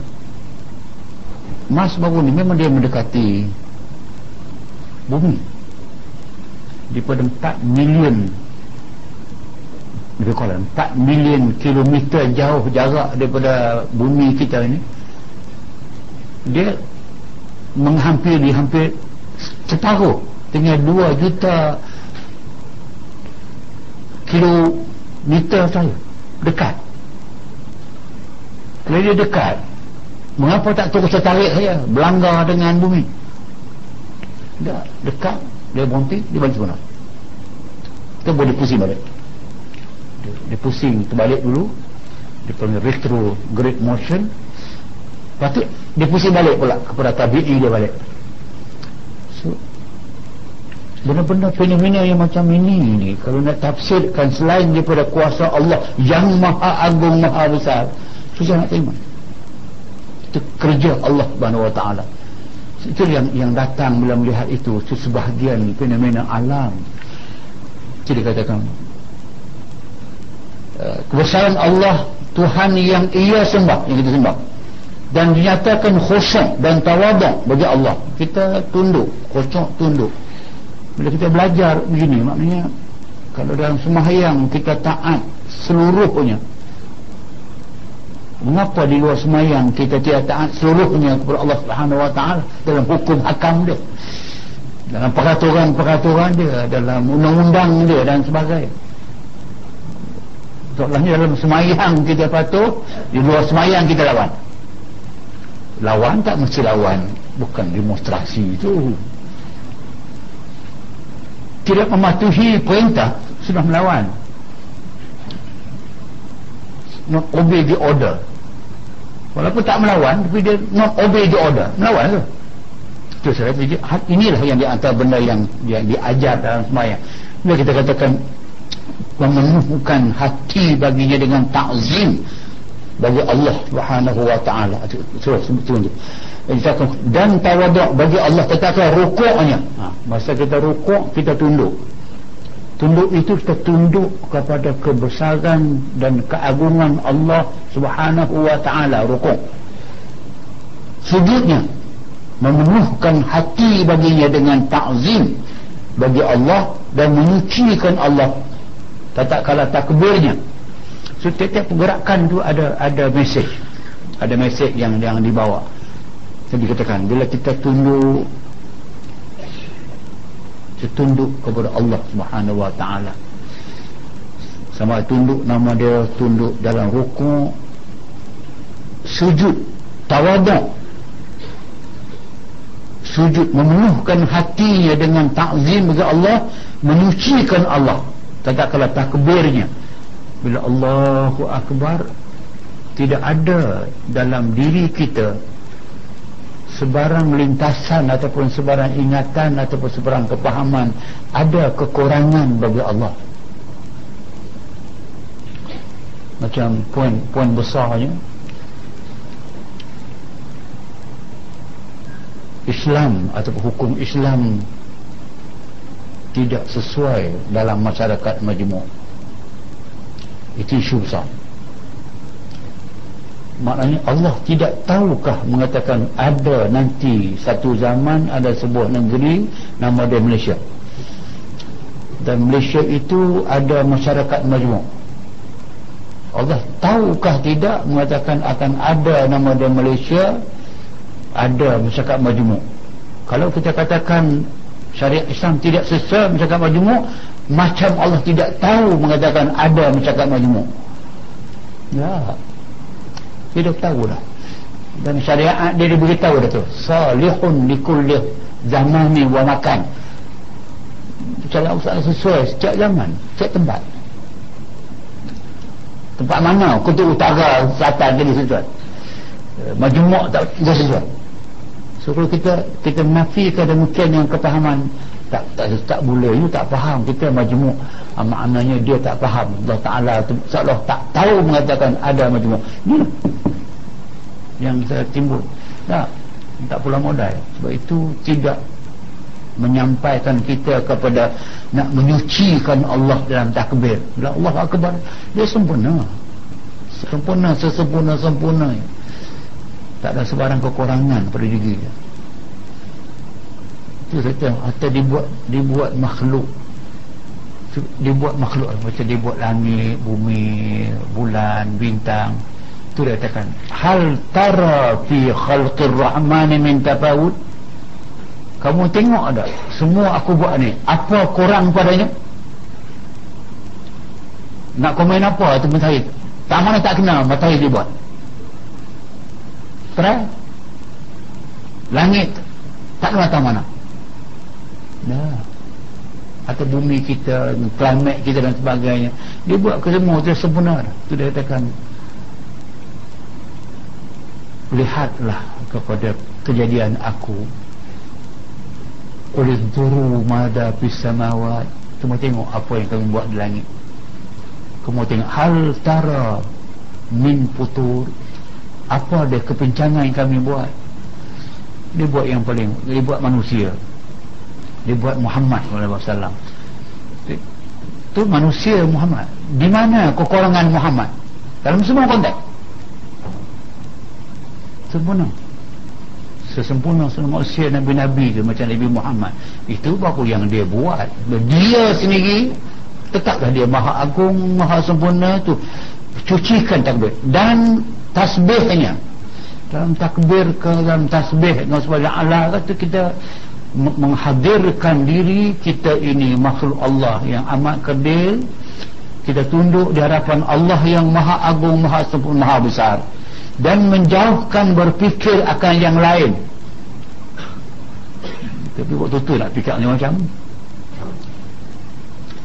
Mars baru ni memang dia mendekati bumi. Daripada 4 million lebih kurang 4 million kilometer jauh jarak daripada bumi kita ni dia menghampiri hampir separuh dengan 2 juta kilometer saja dekat. Kalau dia dekat mengapa tak terus tertarik saja berlanggar dengan bumi. Tak dekat dia berhenti dia balik mana kita boleh pusing balik. Dia, dia pusing terbalik dulu. Dia panggil retrograde motion. Lepas tu dia pusing balik pula kepada tabi'i dia balik. So Benda-benda fenomena yang macam ini ni Kalau nak tafsirkan selain daripada kuasa Allah Yang maha agung, maha besar Susah nak terima. Itu kerja Allah subhanahu wa ta'ala. Itu yang yang datang bila melihat itu Itu sebahagian fenomena alam. Jadi katakan eh, Kebesaran Allah Tuhan yang ia sembah Yang kita sembah. Dan dinyatakan khusyuk dan tawaduk bagi Allah. Kita tunduk khusyuk tunduk bila kita belajar begini maknanya kalau dalam sembahyang kita taat seluruhnya mengapa di luar sembahyang kita tidak taat seluruhnya kepada Allah Subhanahu wa taala dalam hukum hakam dia dalam peraturan-peraturan dia dalam undang-undang dia dan sebagainya? Soalnya dalam semayang kita patuh Di luar semayang kita lawan. Lawan tak mesti lawan Bukan demonstrasi itu tidak mematuhi perintah sudah melawan. Not obey the order. Walaupun tak melawan tapi dia not obey the order. Melawan tu. Itu saya inilah yang di antara benda yang yang diajar dalam semayang. Bila kita katakan memenuhkan hati baginya dengan ta'zim bagi Allah Subhanahu wa taala. Surah sebut dan tawaduk bagi Allah tetapi rukuknya. Ha, masa kita rukuk kita tunduk. Tunduk itu kita tunduk kepada kebesaran dan keagungan Allah Subhanahu wa taala rukuk. Sujudnya memenuhkan hati baginya dengan ta'zim bagi Allah dan menyucikan Allah. Tak kala takbirnya setiap pergerakan tu ada ada mesej ada mesej yang yang dibawa. Jadi katakan bila kita tunduk tunduk kepada Allah Subhanahu wa taala. Sama tunduk nama dia tunduk dalam rukuk sujud tawaduk. Sujud memenuhkan hatinya dengan takzim bagi Allah menyucikan Allah. Tak kala takbirnya bila Allahu Akbar tidak ada dalam diri kita sebarang lintasan ataupun sebarang ingatan ataupun sebarang kepahaman ada kekurangan bagi Allah. Macam poin-poin besarnya Islam atau hukum Islam tidak sesuai dalam masyarakat majmuk itu isu besar. Maknanya Allah tidak tahukah mengatakan ada nanti satu zaman ada sebuah negeri nama dia Malaysia. Dan Malaysia itu ada masyarakat majmuk. Allah tahukah tidak mengatakan akan ada nama dia Malaysia ada masyarakat majmuk? Kalau kita katakan syariat Islam tidak sesuai masyarakat majmuk macam Allah tidak tahu mengatakan ada masyarakat majmuk ya. Tidak tahu dah. Dan syariat dia diberitahu dah tu. Salihun likulli zamani wa makan. Syariat Allah sesuai setiap zaman setiap tempat. Tempat mana? Kutub utara selatan jadi sesuai. Majmuk tak sesuai. So kalau kita kita menafikan demikian yang kepahaman tak tak tak boleh. Ini tak faham. Kita majmuk. Ah, maknanya dia tak faham. Allah Taala seolah tak tahu mengatakan ada majmuk. Ni. Yang saya timbul. Tak tak pula modal. Sebab itu tidak menyampaikan kita kepada nak menyucikan Allah dalam takbir. Bila Allah akbar dia sempurna. Sempurna sesempurna sempurna. Tak ada sebarang kekurangan pada diri dia itu kata atau dibuat dibuat makhluk. Dibuat makhluk. Macam dibuat langit bumi bulan bintang. Itu dia katakan hal tara fi khalqir rahmani min tafawud? Kamu tengok ada semua aku buat ni apa kurang padanya? Nak komen apa tu matahari? Tak mana tak kenal matahari dia buat. Terang? Langit tak kena tahu mana dah. Atau bumi kita planet kita dan sebagainya. Dia buat ke semua itu sempurna. Itu dia katakan lihatlah kepada kejadian aku. Oleh turu mada pisamawat kamu tengok apa yang kami buat di langit. Kamu tengok hal tara min putur apa dia kepincangan yang kami buat? Dia buat yang paling dia buat manusia dia buat Muhammad SAW itu manusia Muhammad. Di mana kekurangan Muhammad? Dalam semua konteks sempurna. Sesempurna semua manusia Nabi-Nabi ke macam Nabi Muhammad. Itu baru yang dia buat. Dia sendiri tetaplah dia maha agung maha sempurna tu. Cucikan takbir. Dan tasbihnya. Dalam takbir ke dalam tasbih dengan sebagai Allah kata kita menghadirkan diri kita ini makhluk Allah yang amat kerdil. Kita tunduk di hadapan Allah yang maha agung maha sempurna maha besar. Dan menjauhkan berfikir akan yang lain. Tapi waktu tu nak fikir macam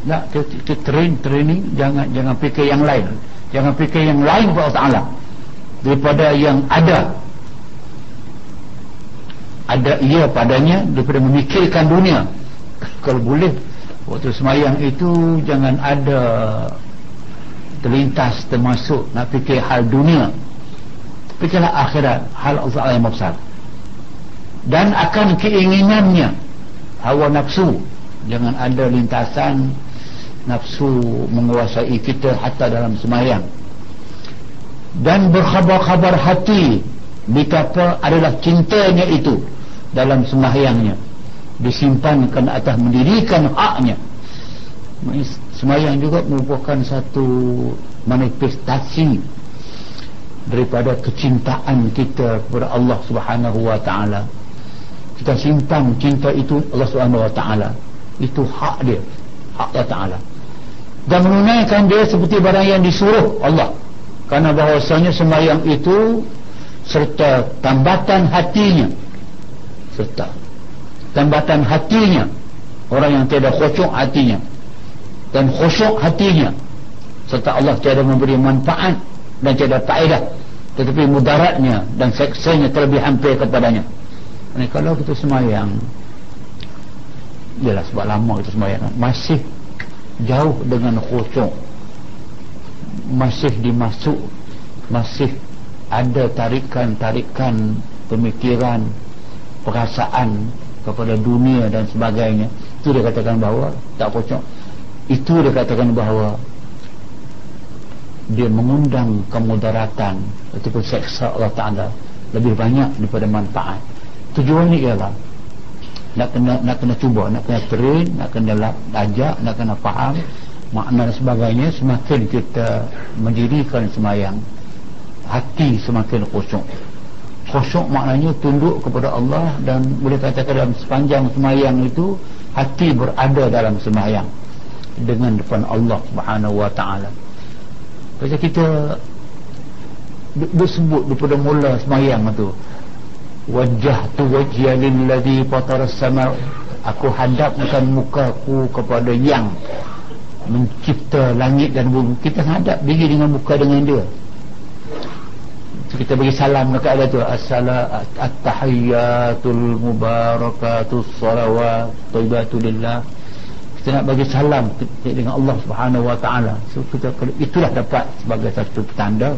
nak kita train training jangan jangan fikir yang lain. Jangan fikir yang lain kepada Allah Ta'ala. Daripada yang ada ada ia padanya daripada memikirkan dunia. Kalau boleh waktu semayang itu jangan ada terlintas termasuk nak fikir hal dunia. Fikirlah akhirat hal Allah yang besar. Dan akan keinginannya hawa nafsu. Jangan ada lintasan nafsu menguasai kita hatta dalam semayang. Dan berkhabar-khabar hati betapa adalah cintanya itu dalam semahyangnya disimpankan atas mendirikan haknya. Semayang juga merupakan satu manifestasi daripada kecintaan kita kepada Allah subhanahu wa ta'ala. Kita simpan cinta itu Allah subhanahu wa ta'ala. Itu hak dia hak Allah ta'ala. Dan menunaikan dia seperti barang yang disuruh Allah. Kerana bahawasanya semayang itu serta tambatan hatinya serta. Tambatan hatinya. Orang yang tidak khusyuk hatinya. Dan khusyuk hatinya. Serta Allah tiada memberi manfaat dan tiada faedah. Tetapi mudaratnya dan seksanya terlebih hampir kepadanya. Ini kalau kita semayang ialah sebab lama kita semayang. Masih jauh dengan khusyuk. Masih dimasuk. Masih ada tarikan-tarikan pemikiran perasaan kepada dunia dan sebagainya. Itu dia katakan bahawa tak khusyuk itu dia katakan bahawa dia mengundang kemudaratan ataupun seksa Allah Ta'ala lebih banyak daripada manfaat. Tujuannya ialah nak kena nak kena cuba nak kena train nak kena ajak nak kena faham makna dan sebagainya semakin kita mendirikan semayang hati semakin khusyuk khusyuk maknanya tunduk kepada Allah dan boleh katakan dalam sepanjang semayang itu hati berada dalam semayang dengan depan Allah Subhanahu wa taala. Pasal kita disebut daripada mula semayang tu. Wajah tu wajah lilladhi fatara sama aku hadapkan mukaku kepada yang mencipta langit dan bumi kita hadap diri dengan muka dengan dia kita bagi salam dekat ada tu. Assalamu at-tahiyyatul mubarakatus salawat thayyibatu lillah. Kita nak bagi salam dengan Allah Subhanahu Wa Taala. So kita itulah dapat sebagai satu petanda.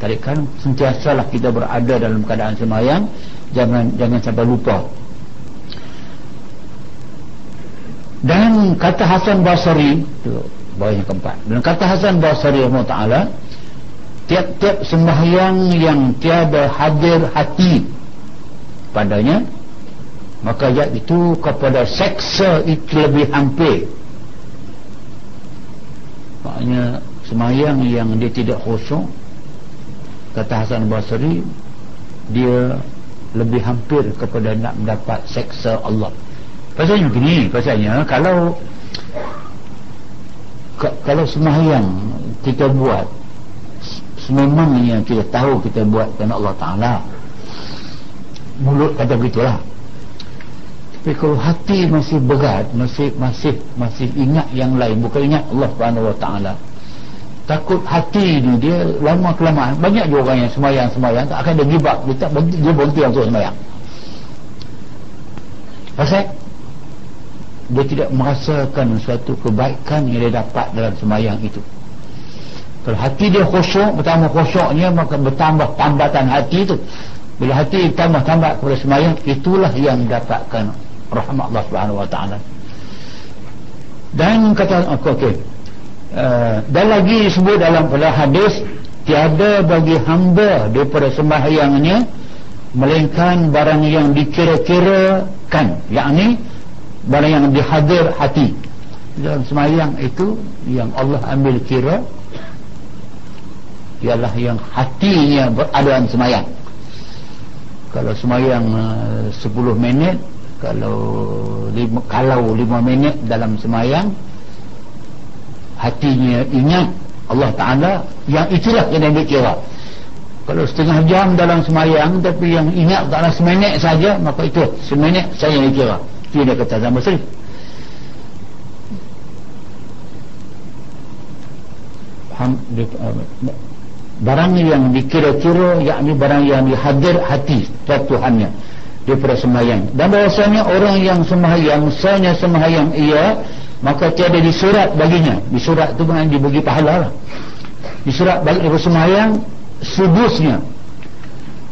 Tarikan sentiasalah kita berada dalam keadaan semayang. Jangan jangan sampai lupa. Dan kata Hasan Basri itu bawah yang keempat. Dan kata Hasan Basri Allah Ta'ala tiap-tiap sembahyang yang tiada hadir hati. Padanya maka ayat itu kepada seksa itu lebih hampir. Maknanya semayang yang dia tidak khusyuk kata Hasan Basri dia lebih hampir kepada nak mendapat seksa Allah. Pasalnya begini pasalnya kalau kalau semayang kita buat sememangnya kita tahu kita buat kerana Allah Ta'ala mulut kata begitulah tapi kalau hati masih berat, masih masih masih ingat yang lain, bukan ingat Allah Taala. Takut hati ni dia lama kelamaan banyak juga orang yang semayang semayang tak akan dia gibak dia tak dia berhenti untuk semayang. Pasal dia tidak merasakan suatu kebaikan yang dia dapat dalam semayang itu. Kalau hati dia khusyuk, bertambah khusyuknya maka bertambah tambatan hati itu. Bila hati tambah-tambah kepada semayang, itulah yang dapatkan rahmat Allah Subhanahu wa taala. Dan kata okey okey. Uh, dan lagi disebut dalam pada hadis tiada bagi hamba daripada sembahyangnya melainkan barang yang dikira-kirakan yakni barang yang dihadir hati dalam sembahyang itu yang Allah ambil kira ialah yang hatinya berada dalam sembahyang kalau sembahyang uh, 10 minit kalau lima, kalau lima minit dalam semayang hatinya ingat Allah Ta'ala yang itulah yang dia kira. Kalau setengah jam dalam semayang tapi yang ingat Ta'ala seminit saja maka itu seminit saya yang kira. Itu dia kata sama seri barang yang dikira-kira yakni barang yang dihadir hati Tuhannya daripada sembahyang. Dan bahasanya orang yang sembahyang sanya sembahyang ia maka tiada disurat baginya. Disurat itu bukan dibagi pahala lah. Disurat bagi daripada sembahyang sudusnya.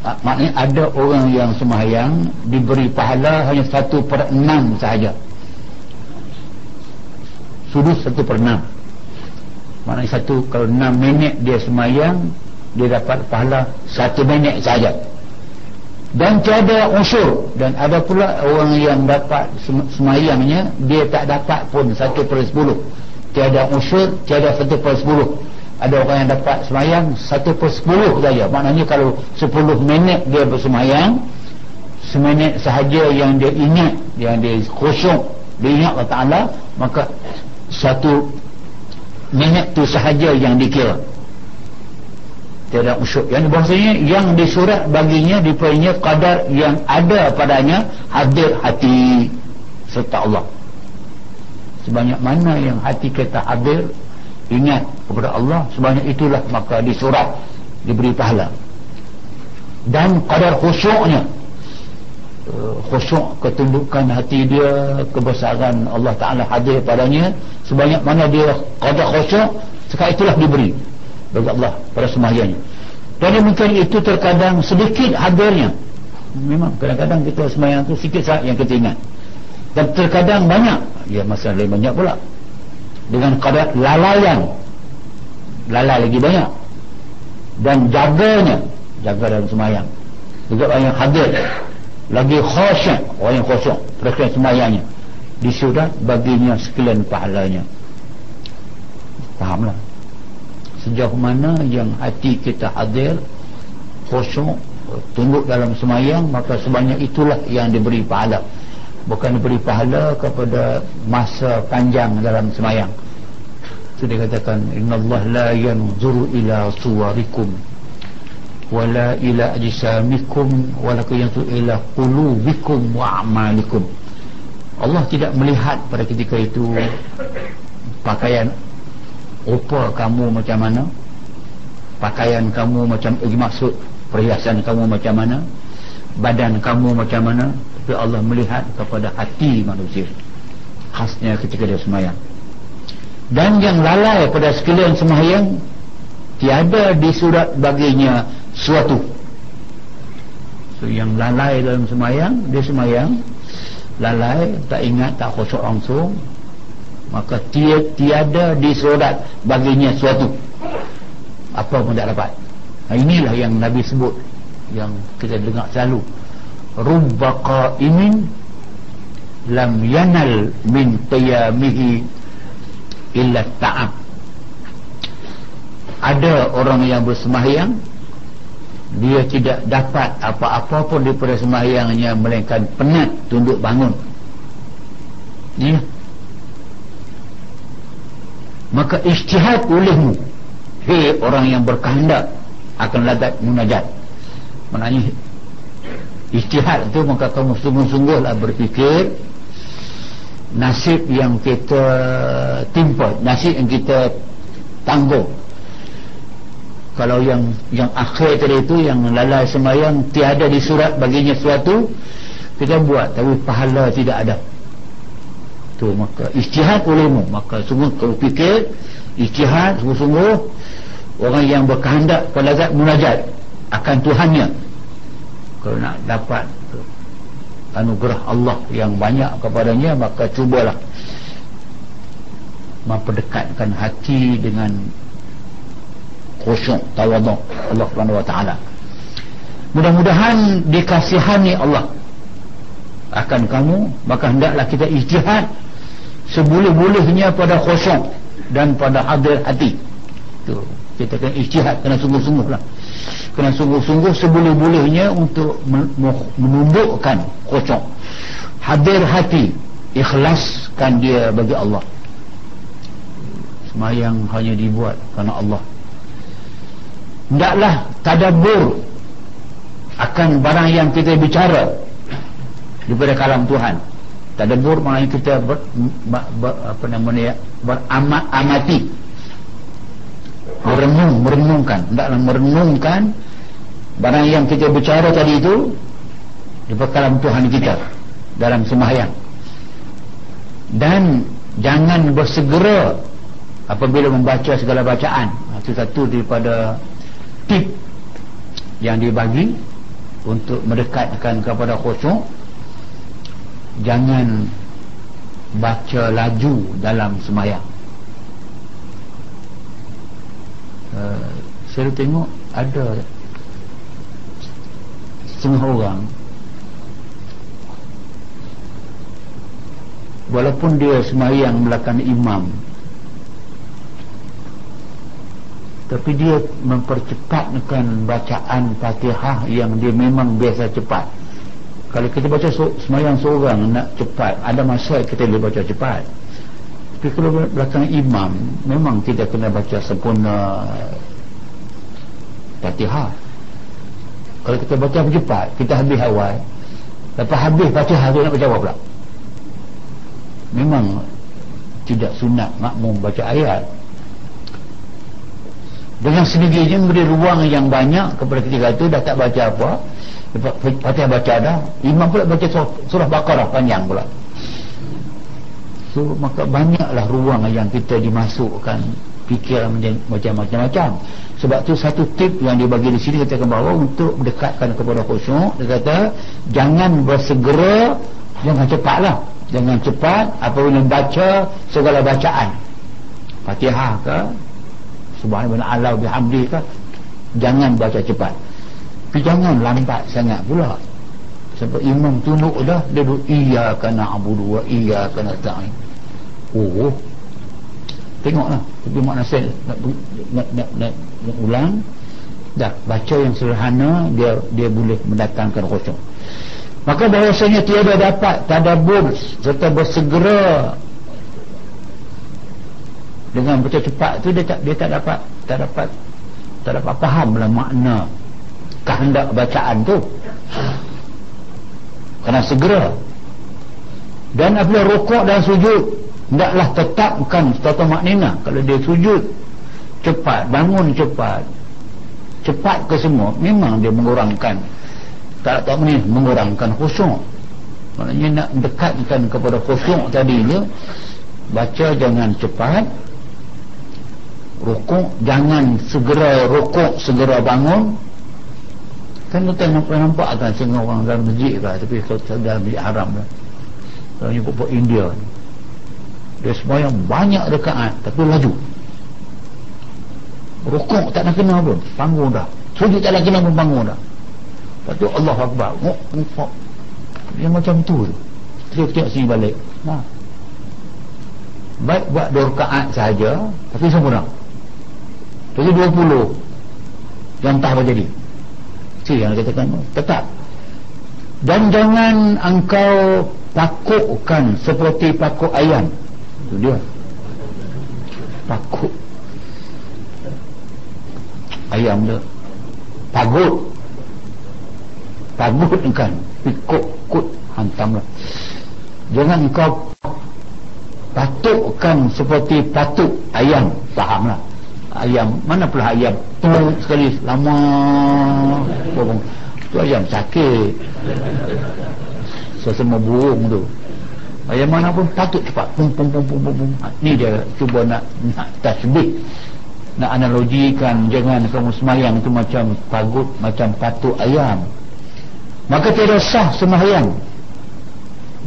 Ah, maknanya ada orang yang sembahyang diberi pahala hanya satu per enam sahaja. Sudus satu per enam maknanya satu kalau enam minit dia sembahyang dia dapat pahala satu minit saja. Dan tiada unsur. Dan ada pula orang yang dapat semayangnya dia tak dapat pun satu per sepuluh. Tiada unsur tiada satu per sepuluh. Ada orang yang dapat semayang satu per sepuluh saja. Maknanya kalau sepuluh minit dia bersemayang seminit sahaja yang dia ingat yang dia khusyuk dia ingat Allah Ta'ala maka satu minit tu sahaja yang dikira. Tiada usyuk yang bahasanya yang disurat baginya diperlunya kadar yang ada padanya hadir hati serta Allah. Sebanyak mana yang hati kita hadir ingat kepada Allah sebanyak itulah maka disurat diberi pahala. Dan kadar khusyuknya khusyuk ketundukan hati dia kebesaran Allah Ta'ala hadir padanya. Sebanyak mana dia kadar khusyuk sekali itulah diberi. Bagi Allah pada semahyanya dan mungkin itu terkadang sedikit hadirnya. Memang kadang-kadang kita semahyang itu sedikit saat yang kita ingat. Dan terkadang banyak. Ya masa lain banyak pula. Dengan kadar lalayan lalai lagi banyak. Dan jaganya. Jaga dalam semayang. Juga yang hadir lagi khusyuk orang yang khusyuk perkara semayangnya. Disudah baginya sekalian pahalanya. Fahamlah. Sejauh mana yang hati kita hadir khusyuk tunduk dalam semayang maka sebanyak itulah yang diberi pahala. Bukan diberi pahala kepada masa panjang dalam semayang. Itu dia katakan Allah la yanzuru ila suwarikum wala ila ajisamikum walakin yanzuru ila qulubikum wa amalikum. Allah tidak melihat pada ketika itu pakaian rupa kamu macam mana pakaian kamu macam eh, maksud perhiasan kamu macam mana badan kamu macam mana tapi Allah melihat kepada hati manusia khasnya ketika dia semayang. Dan yang lalai pada sekalian semayang tiada disurat baginya suatu so yang lalai dalam semayang dia semayang lalai tak ingat tak khusyuk langsung maka tiada disurat baginya suatu apa pun tak dapat. Nah, inilah yang Nabi sebut yang kita dengar selalu. Rubba qa'imin lam yanal min qiyamihi illa ta'ab. Ada orang yang bersembahyang dia tidak dapat apa-apa pun daripada sembahyangnya melainkan penat tunduk bangun. Ni maka ijtihad olehmu. Hei orang yang berkehendak akan lagat munajat. Maknanya ijtihad itu maka kamu sungguh-sungguhlah berfikir nasib yang kita timpa nasib yang kita tangguh kalau yang yang akhir tadi itu yang lalai semayang tiada di surat baginya sesuatu kita buat tapi pahala tidak ada. Tu maka ijtihad olehmu. Maka sungguh kau fikir ijtihad sungguh-sungguh orang yang berkehendak pada munajat akan Tuhannya. Kalau nak dapat anugerah Allah yang banyak kepadanya maka cubalah. Memperdekatkan hati dengan khusyuk tawaduk. Allah Subhanahu wa taala. Mudah-mudahan dikasihani Allah. Akan kamu maka hendaklah kita ijtihad seboleh-bolehnya pada khusyuk dan pada hadir hati. Tu kita kena ijtihad kena sungguh-sungguh lah kena sungguh-sungguh seboleh-bolehnya untuk menundukkan khusyuk. Hadir hati ikhlaskan dia bagi Allah. Semayang hanya dibuat kerana Allah hendaklah tadabur akan barang yang kita bicara daripada kalam Tuhan. Tadabbur maknanya kita ber, ber, ber, apa namanya ya, beramat amati. Merenung merenungkan. Hendaklah merenungkan barang yang kita bicara tadi itu di kalam Tuhan kita dalam sembahyang. Dan jangan bersegera apabila membaca segala bacaan. Itu satu daripada tip yang dibagi untuk mendekatkan kepada khusyuk jangan baca laju dalam semayang uh, saya tengok ada setengah orang walaupun dia semayang belakang imam tapi dia mempercepatkan bacaan fatihah yang dia memang biasa cepat. Kalau kita baca semayang seorang nak cepat ada masa kita boleh baca cepat. Tapi kalau belakang imam memang tidak kena baca sempurna fatihah. Kalau kita baca cepat kita habis awal. Lepas habis fatihah tu nak baca pula. Memang tidak sunat makmum baca ayat dengan sendirinya memberi ruang yang banyak kepada ketika itu dah tak baca apa. Fatihah baca dah. Imam pula baca surah, surah Baqarah panjang pula. So maka banyaklah ruang yang kita dimasukkan fikiran macam-macam. Sebab tu satu tip yang dibagi di sini kita akan bawa untuk mendekatkan kepada khusyuk dia kata jangan bersegera jangan cepatlah. Jangan cepat apabila membaca segala bacaan. Fatihah ke subhanallah Allah bihamdi ke jangan baca cepat. Tapi jangan lambat sangat pula. Sebab imam tunduk dah dia duduk iya kena abudu wa iya kena ta'in oh. Tengoklah tapi makna saya nak, nak, nak, nak, nak ulang. Dah baca yang sederhana dia dia boleh mendatangkan khusyuk maka bahawasanya tiada dapat tadabur serta bersegera dengan baca cepat tu dia tak dia tak dapat tak dapat tak dapat faham lah makna kehendak bacaan tu. Kena segera. Dan apabila rukuk dan sujud hendaklah tetapkan tata maknina. Kalau dia sujud cepat bangun cepat. Cepat ke semua memang dia mengurangkan. Tak tak ni mengurangkan khusyuk. Maknanya nak dekatkan kepada khusyuk tadi je baca jangan cepat rukuk jangan segera rukuk segera bangun. Kan kita nampak, nampak kan setengah orang dalam masjid lah tapi kalau dalam masjid haram lah kalau ni pupuk India ni. Dia sembahyang banyak rekaat tapi laju. Rukuk tak nak kena pun bangun dah. Sujud tak nak kena pun bangun dah. Lepas tu Allah Akbar. Yang macam tu Dia tengok sini balik. Nah. Baik buat dua rekaat saja Tapi sempurna Jadi dua puluh Yang tak apa jadi. Itu yang katakan Tetap. Dan jangan engkau Pakukkan seperti pakuk ayam. Itu dia. Pakuk. Ayam dia. Pagut. Tagut kan? Pikuk kut hantamlah jangan kau patukkan seperti patuk ayam. Fahamlah ayam. Mana pula ayam? Tu sekali. Lama. Tu ayam sakit. Sesama burung tu. Ayam mana pun patut cepat. Pum pum pum pum pum, pum. ni dia cuba nak nak tasbih nak analogikan. Jangan kamu semayang. Tu macam pagut macam patuk ayam. Maka tidak sah sembahyang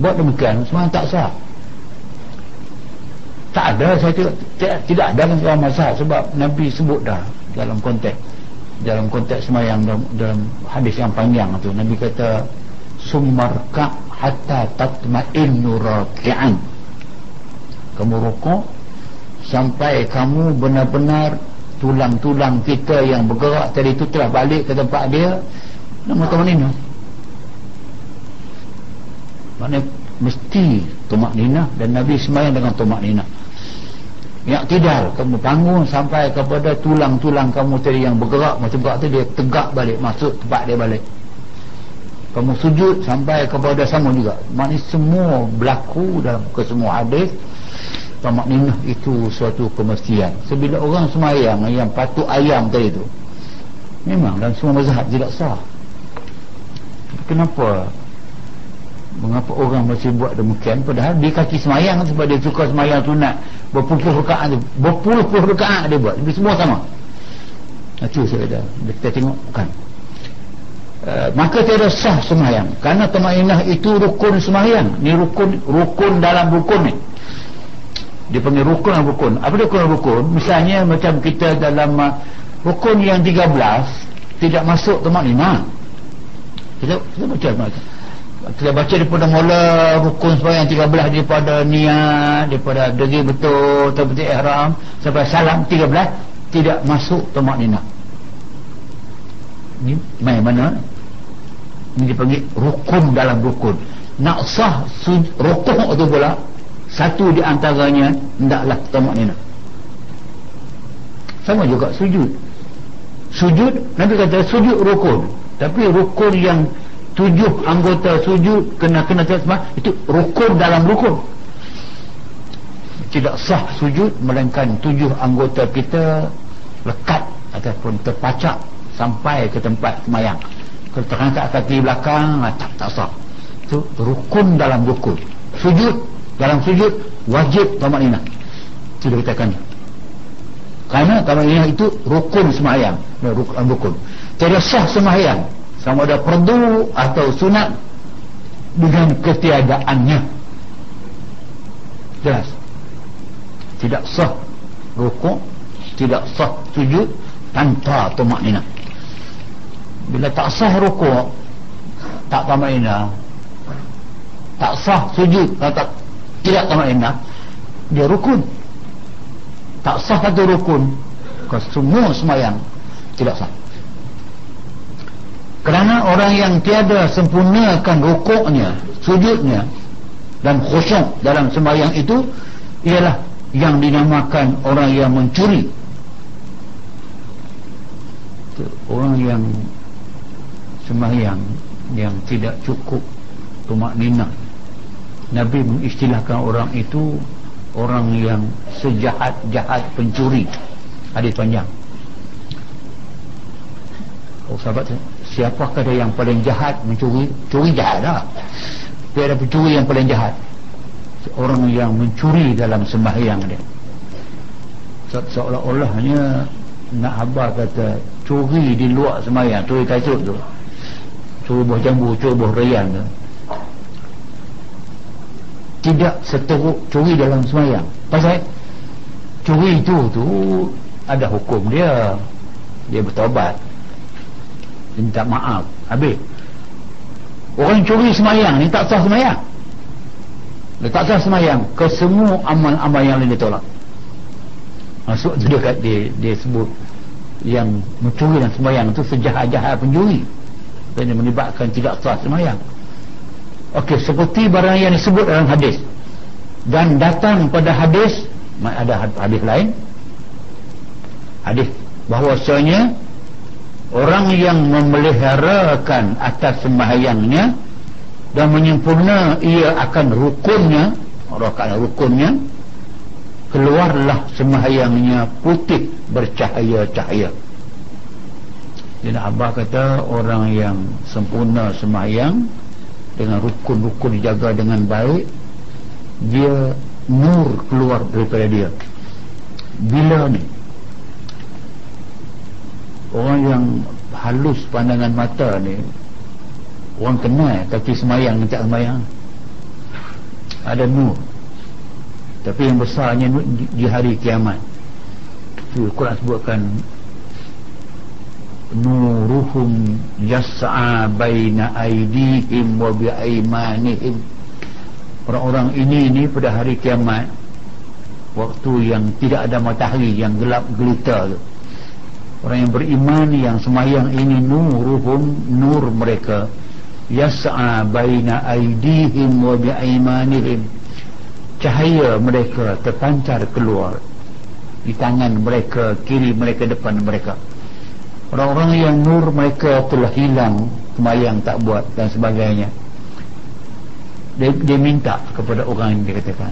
buat demikian. Sembahyang tak sah tak ada saya tidak, tidak, tidak ada dalam masa sebab Nabi sebut dah dalam konteks dalam konteks sembahyang dalam, dalam hadis yang panjang tu. Nabi kata sumarka hatta tatma'innu raki'an. Kamu rukuk sampai kamu benar-benar tulang-tulang kita yang bergerak tadi itu telah balik ke tempat dia. Nama teman ini maknanya mesti tumak nina dan Nabi semayang dengan tumak nina tidak kamu bangun sampai kepada tulang-tulang kamu tadi yang bergerak macam gerak tu dia tegak balik masuk tempat dia balik. Kamu sujud sampai kepada sama juga. Maknanya semua berlaku dalam kesemua hadis tumak nina itu suatu kemestian. Sebila orang semayang yang patut ayam tadi tu memang dalam semua mazhab tidak sah. Kenapa? Mengapa orang masih buat demikian? Padahal di kaki semayang sebab dia suka semayang sunat berpuluh-puluh rekaat tu berpuluh-puluh rekaat dia buat. Tapi semua sama. Itu saya kata. Kita tengok bukan. Uh, maka tiada sah semayang. Kerana temainah itu rukun semayang. Ni rukun rukun dalam rukun ni. Dia panggil rukun dalam rukun. Apa dia rukun rukun? Misalnya macam kita dalam uh, rukun yang 13 tidak masuk temainah kita, kita baca macam kita baca daripada mula rukun sembahyang 13 daripada niat daripada diri betul seperti ihram sampai salam 13 tidak masuk tomak nina. Ni main mana? Ini dipanggil rukun dalam rukun. Nak sah rukun itu pula satu di antaranya hendaklah tomak nina. Sama juga sujud. Sujud Nabi kata sujud rukun. Tapi rukun yang tujuh anggota sujud kena kena semua itu rukun dalam rukun. Tidak sah sujud melainkan tujuh anggota kita lekat ataupun terpacak sampai ke tempat semayang kalau terangkat kaki belakang ah, tak, tak sah. Itu rukun dalam rukun. Sujud dalam sujud wajib tamak nina itu dia katakan. Kerana tamak nina itu rukun semayang rukun, rukun. tidak sah semayang sama ada perdu atau sunat dengan ketiadaannya. Jelas? Tidak sah rukuk tidak sah sujud tanpa tomak nina bila tak sah rukuk tak tomak nina tak sah sujud tak, tidak tomak nina dia rukun. Tak sah satu rukun ke semua semayang tidak sah kerana orang yang tiada sempurnakan rukuknya sujudnya dan khusyuk dalam sembahyang itu ialah yang dinamakan orang yang mencuri. Orang yang sembahyang yang tidak cukup tumak nina Nabi mengistilahkan orang itu orang yang sejahat-jahat pencuri. Hadis panjang. Oh sahabat saya siapakah dia yang paling jahat? Mencuri curi jahat lah. Dia ada pencuri yang paling jahat. Orang yang mencuri dalam sembahyang dia. Se seolah-olahnya nak abah kata curi di luar sembahyang. Curi kasut tu. Curi buah jambu curi buah rayan tu. Tidak seteruk curi dalam sembahyang. Pasal curi itu tu ada hukum dia. Dia bertobat minta maaf. Habis. Orang curi semayang ni tak sah semayang. Dia tak sah semayang. Ke semua amal-amal yang lain dia tolak. Masuk dia, dia, dia sebut yang mencuri dan semayang tu sejahat-jahat pencuri. Dan dia melibatkan tidak sah semayang. Ok seperti barang yang disebut dalam hadis. Dan datang pada hadis ada hadis lain. Hadis bahwasanya orang yang memeliharakan atas sembahyangnya dan menyempurna ia akan rukunnya orang rukunnya keluarlah sembahyangnya putih bercahaya-cahaya. Jadi Abah kata orang yang sempurna sembahyang dengan rukun-rukun dijaga dengan baik dia nur keluar daripada dia. Bila ni orang yang halus pandangan mata ni orang kenal kaki semayang tak semayang. Ada nur. Tapi yang besarnya nur di, hari kiamat. Itu Quran sebutkan nuruhum yas'a baina aidihim wa bi'aimanihim orang-orang ini ni pada hari kiamat waktu yang tidak ada matahari yang gelap gelita tu orang yang beriman yang semayang ini nuruhum nur mereka. Yas'a baina aidihim wa bi'imanihim cahaya mereka terpancar keluar di tangan mereka kiri mereka depan mereka. Orang-orang yang nur mereka telah hilang semayang tak buat dan sebagainya. Dia, dia minta kepada orang yang dikatakan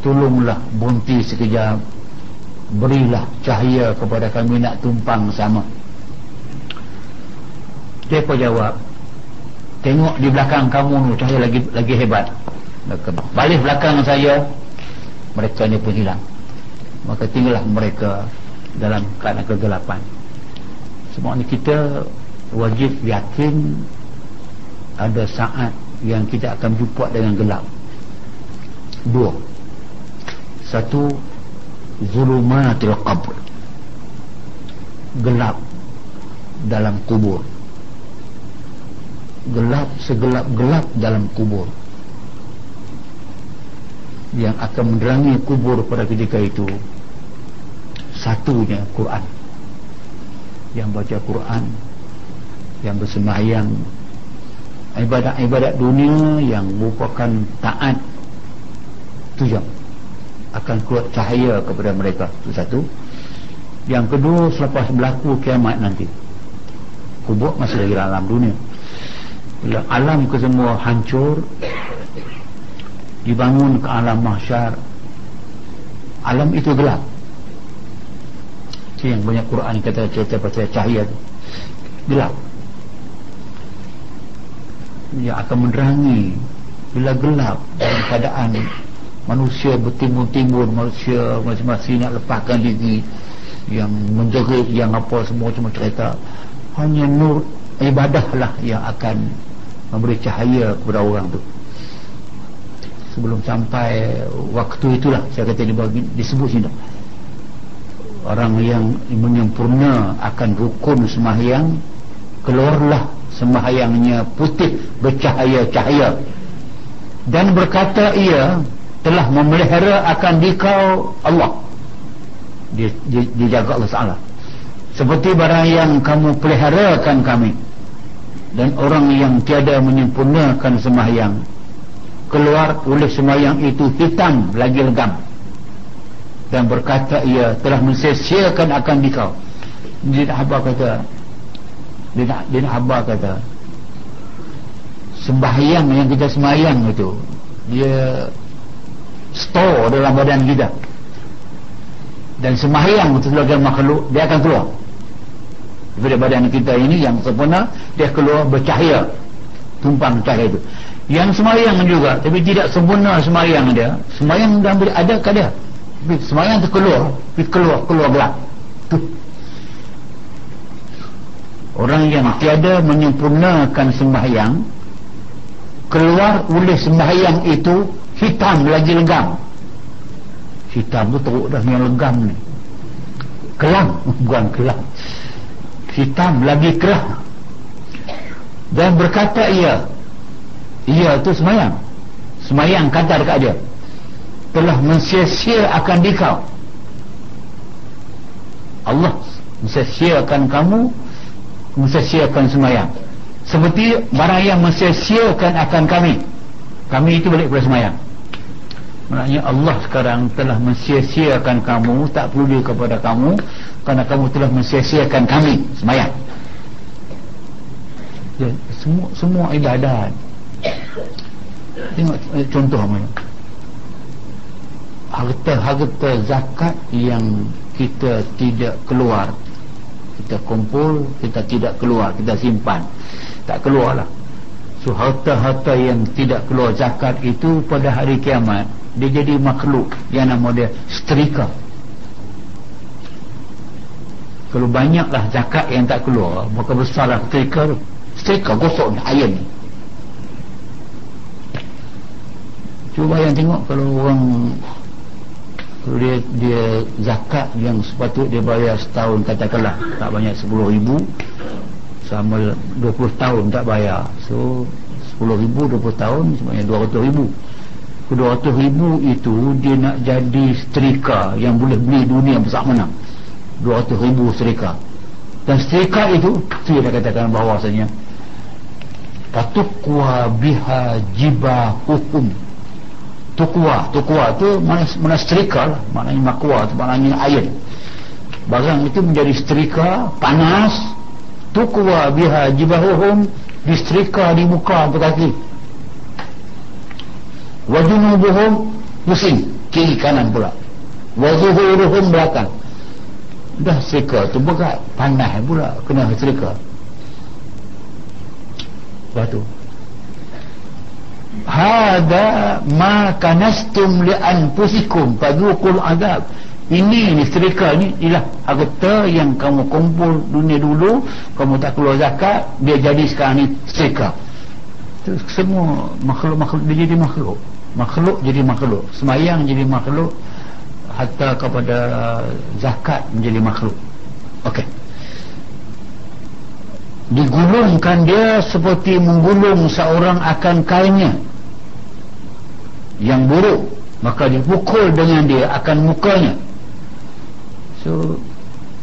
tolonglah bunti sekejap berilah cahaya kepada kami nak tumpang sama. Dia pun jawab tengok di belakang kamu tu cahaya lagi lagi hebat. Balik belakang saya mereka ni pun hilang. Maka tinggallah mereka dalam keadaan kegelapan. Semua ni kita wajib yakin ada saat yang kita akan jumpa dengan gelap. Dua. Satu zulumatil qabr gelap dalam kubur. Gelap segelap-gelap dalam kubur. Yang akan menerangi kubur pada ketika itu satunya Quran. Yang baca Quran yang bersemayang. Ibadat-ibadat dunia yang merupakan taat. Yang akan keluar cahaya kepada mereka. Itu satu. Yang kedua selepas berlaku kiamat nanti. Kubur masih lagi dalam dunia. Bila alam ke semua hancur dibangun ke alam mahsyar alam itu gelap. Itu yang banyak Quran kata cerita pasal cahaya itu gelap. Yang akan menerangi. Bila gelap dalam keadaan manusia bertimbun-timbun manusia masing-masing nak lepaskan diri yang menjerit yang apa semua cuma cerita. Hanya nur ibadah lah yang akan memberi cahaya kepada orang tu. Sebelum sampai waktu itulah saya kata dibagi, disebut sini orang yang menyempurna akan rukun semahyang keluarlah semahyangnya putih bercahaya-cahaya. Dan berkata ia telah memelihara akan dikau Allah. Dia, dia, dia jaga Allah Ta'ala. Seperti barang yang kamu peliharakan kami dan orang yang tiada menyempurnakan semahyang keluar oleh semahyang itu hitam lagi legam. Dan berkata ia telah mensiasiakan akan dikau. Dia nak habak kata nak habak kata sembahyang yang kita semayang itu dia store dalam badan kita. Dan semahyang sebagai makhluk dia akan keluar. Daripada badan kita ini yang sempurna dia keluar bercahaya. Tumpang cahaya itu. Yang semayang juga tapi tidak sempurna semayang dia. Semayang dalam ada adakah dia. Semayang itu keluar keluar keluar gelap. Tu orang yang tiada menyempurnakan sembahyang keluar oleh sembahyang itu hitam lagi legam. Hitam tu teruk dah yang legam ni. Kelam bukan kelam. Hitam lagi kerah. Dan berkata ia ia tu semayang. Semayang kata dekat dia. Telah mensia-sia akan dikau. Allah mensia akan kamu mensia akan semayang. Seperti barang yang mensia-siakan akan kami. Kami itu balik kepada semayang Maknanya Allah sekarang telah mensia-siakan kamu Tak perlu kepada kamu Kerana kamu telah mensia-siakan kami Semayang. Ya, semua, semua ibadat. Tengok eh, contoh mana Harta-harta zakat yang kita tidak keluar. Kita kumpul, kita tidak keluar Kita simpan. Tak keluar lah So harta-harta yang tidak keluar zakat itu pada hari kiamat dia jadi makhluk yang nama dia setrika. Kalau banyaklah zakat yang tak keluar, maka besarlah setrika tu. Setrika gosok ni, ayam ni. Cuba yang tengok kalau orang kalau dia dia zakat yang sepatut dia bayar setahun katakanlah tak banyak 10 ribu sama 20 tahun tak bayar so 10 ribu 20 tahun semuanya 200 ribu 200 ribu itu dia nak jadi setrika yang boleh beli dunia besar mana. 200 ribu setrika. Dan setrika itu saya dah katakan bahawasanya patukwa biha jiba hukum. Tukwa tukwa tu mana, setrika lah. Maknanya makwa tu maknanya air. Barang itu menjadi setrika panas. Tukwa biha jibahuhum distrika di muka atau kaki wajunubuhum pusing. Kiri kanan pula. Wazuhuruhum belakang. Dah setrika tu berat. Panas pula kena setrika lepas tu. Hada ma kanastum li anfusikum. Fadhuqul azab. Ini ni setrika ni ialah harta yang kamu kumpul dunia dulu. Kamu tak keluar zakat dia jadi sekarang ni setrika semua makhluk-makhluk dia jadi makhluk makhluk jadi makhluk. Semayang jadi makhluk hatta kepada zakat menjadi makhluk. Ok digulungkan dia seperti menggulung seorang akan kainnya. Yang buruk maka dipukul dengan dia akan mukanya. So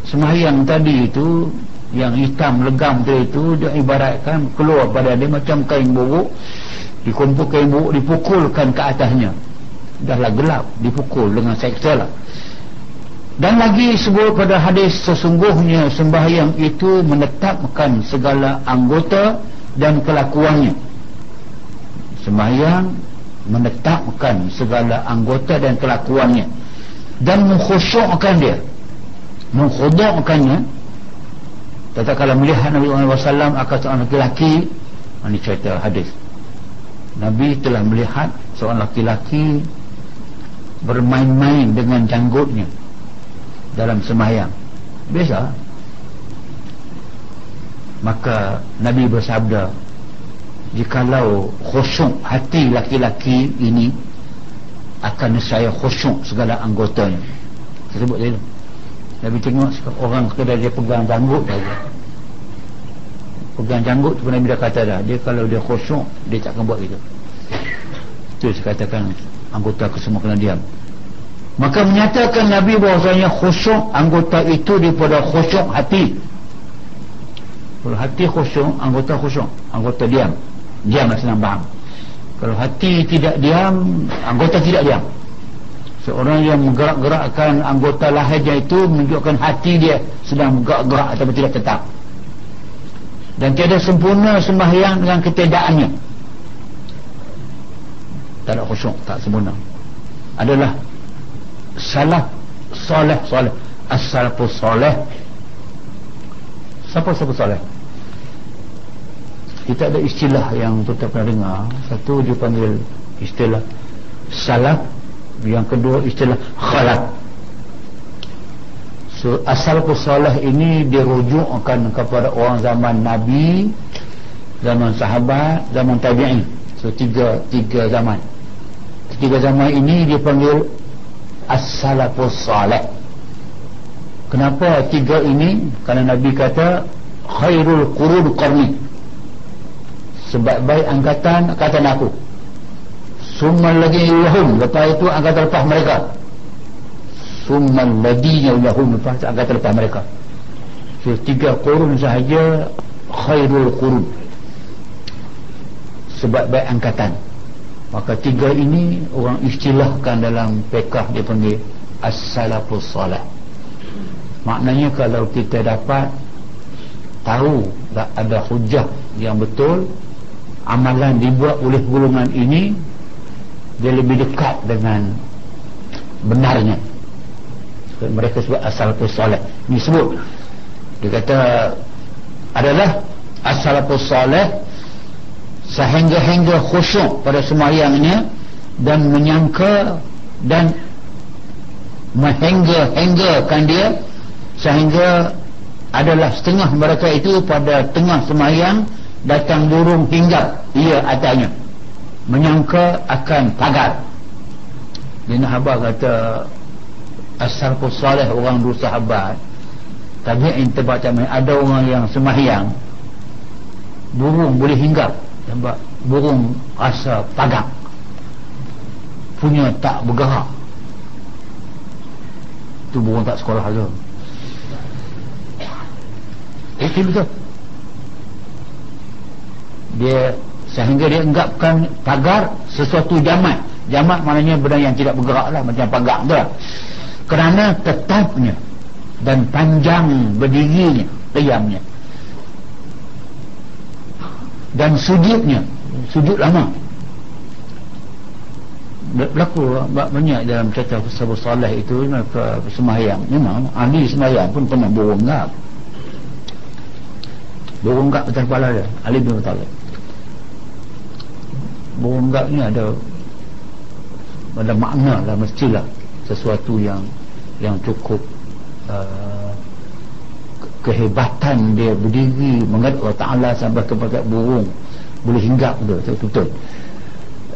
semayang tadi itu yang hitam legam tu itu dia ibaratkan keluar pada dia macam kain buruk. Dikumpul kain buruk dipukulkan ke atasnya. Dahlah gelap dipukul dengan seksa lah. Dan lagi sebut pada hadis sesungguhnya sembahyang itu menetapkan segala anggota dan kelakuannya. Sembahyang menetapkan segala anggota dan kelakuannya. Dan mengkhusyukkan dia. Mengkhudukkannya tetap kalau melihat Nabi Muhammad SAW akan seorang lelaki ini cerita hadis. Nabi telah melihat seorang lelaki bermain-main dengan janggutnya dalam semayang. Biasa. Maka Nabi bersabda jikalau khusyuk hati laki-laki ini akan saya khusyuk segala anggotanya. Saya sebut tadi Nabi tengok orang sekadar dia pegang janggut saja. Pegang janggut tu Nabi dah kata dah dia kalau dia khusyuk dia tak akan buat itu itu saya katakan anggota aku semua kena diam. Maka menyatakan Nabi bahawasanya khusyuk anggota itu daripada khusyuk hati. Kalau hati khusyuk anggota khusyuk anggota diam. Diamlah senang faham. Kalau hati tidak diam anggota tidak diam seorang yang menggerak-gerakkan anggota lahirnya itu menunjukkan hati dia sedang bergerak-gerak atau tidak tetap. Dan tiada sempurna sembahyang dengan ketidakannya tak ada khusyuk tak sempurna. Adalah salah soleh soleh. As-salafus soleh. Siapa siapa soleh? Kita ada istilah yang kita pernah dengar. Satu dia panggil istilah salaf yang kedua istilah khalaf so, asal kusalah ini dirujukkan kepada orang zaman Nabi zaman sahabat zaman tabi'in. So tiga tiga zaman. Tiga zaman ini dia panggil as-salafus salih. Kenapa tiga ini? Kerana Nabi kata khairul qurud qarni. Sebaik-baik angkatan angkatan aku summal lagi yahum lepas itu angkatan lepas mereka. Summal lagi yahum lepas itu angkatan lepas mereka. So, tiga kurun sahaja khairul kurun sebaik-baik angkatan. Maka tiga ini orang istilahkan dalam pekah dia panggil as-salafus salah maknanya kalau kita dapat tahu ada hujah yang betul amalan dibuat oleh golongan ini dia lebih dekat dengan benarnya. Mereka sebut asal salih. Ini sebut. Dia kata adalah asal salih sehingga-hingga khusyuk pada semayangnya dan menyangka dan menghingga-hinggakan dia sehingga adalah setengah mereka itu pada tengah semayang datang burung hinggap ia atasnya menyangka akan pagar Dina Habah kata asal salih orang dua sahabat tapi yang terbaca ada orang yang semahyang burung boleh hinggap. Nampak burung rasa pagar punya tak bergerak. Tu burung tak sekolah tu. Itu betul. Dia sehingga dia enggapkan pagar sesuatu jamat. Jamat maknanya benda yang tidak bergerak lah macam pagar tu lah. Kerana tetapnya dan panjang berdirinya qiyamnya dan sujudnya sujud lama. Berlaku banyak dalam cerita sahabat salih itu mereka semayang. Memang ahli semayang pun pernah burung enggap atas kepala dia ahli bin Talib burung gak ni ada ada makna lah mestilah sesuatu yang yang cukup uh, kehebatan dia berdiri mengadap Allah Ta'ala sampai kepada burung boleh hinggap tu betul-betul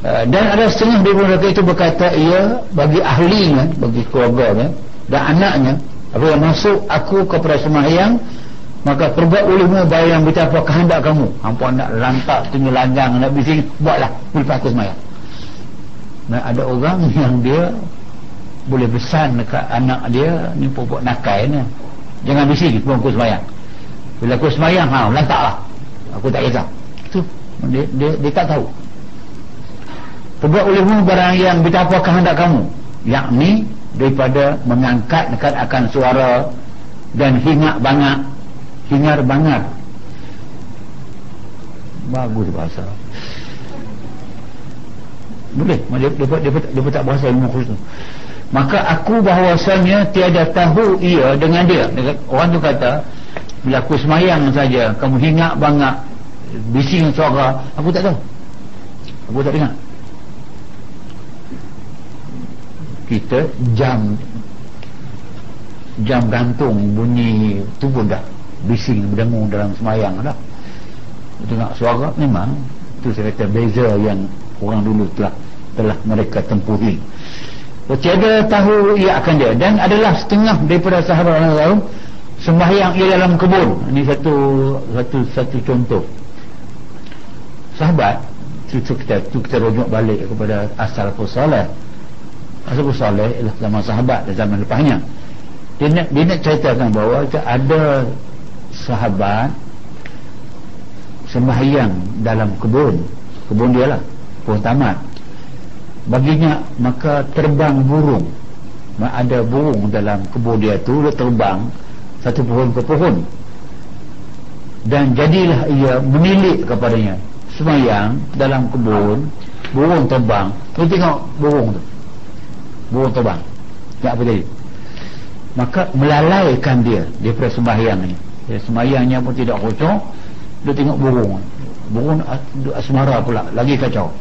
uh, dan ada setengah daripada mereka itu berkata ia bagi ahlinya bagi keluarga dan anaknya apabila masuk aku kepada semayang maka perbuat olehmu bayang betapa kehendak kamu. Hampa nak lantak tinggi lanjang nak bising buatlah. Lepas aku semayang. Dan ada orang yang dia boleh pesan dekat anak dia ni pokok nakai ni. Jangan bising sebelum aku semayang. Bila aku semayang ha, lantak lah aku tak kisah. Tu dia, dia, dia tak tahu. Perbuat olehmu barang yang betapa kehendak kamu. Yakni daripada mengangkat dekat akan suara dan hingat banyak hingar bangar bagus bahasa. Boleh. Dia, dia, dia, dia, dia tak bahasa ilmu khusus maka aku bahawasanya tiada tahu ia dengan dia. Orang tu kata bila aku semayang saja kamu hingat banyak bising suara aku tak tahu. Aku tak dengar kita jam jam gantung bunyi tu pun dah bising berdengung dalam semayang dah. Dengar suara memang. Tu saya kata beza yang orang dulu telah telah mereka tempuhi tiada tahu ia akan dia. Dan adalah setengah daripada sahabat lain sembahyang ia dalam kebun. Ini satu satu satu contoh. Sahabat itu kita itu kita rujuk balik kepada asal salih asal salih ialah zaman sahabat dan zaman lepasnya dia nak, dia nak ceritakan bahawa ada sahabat sembahyang dalam kebun. Kebun dia lah pohon tamat. Baginya maka terbang burung. Ada burung dalam kebun dia tu dia terbang satu pohon ke pohon. Dan jadilah ia menilik kepadanya. Semayang dalam kebun burung terbang. Tu tengok burung tu. Burung terbang. Tak apa tadi maka melalaikan dia daripada sembahyang ni dia sembahyangnya pun tidak kocok dia tengok burung. Burung asmara pula lagi kacau.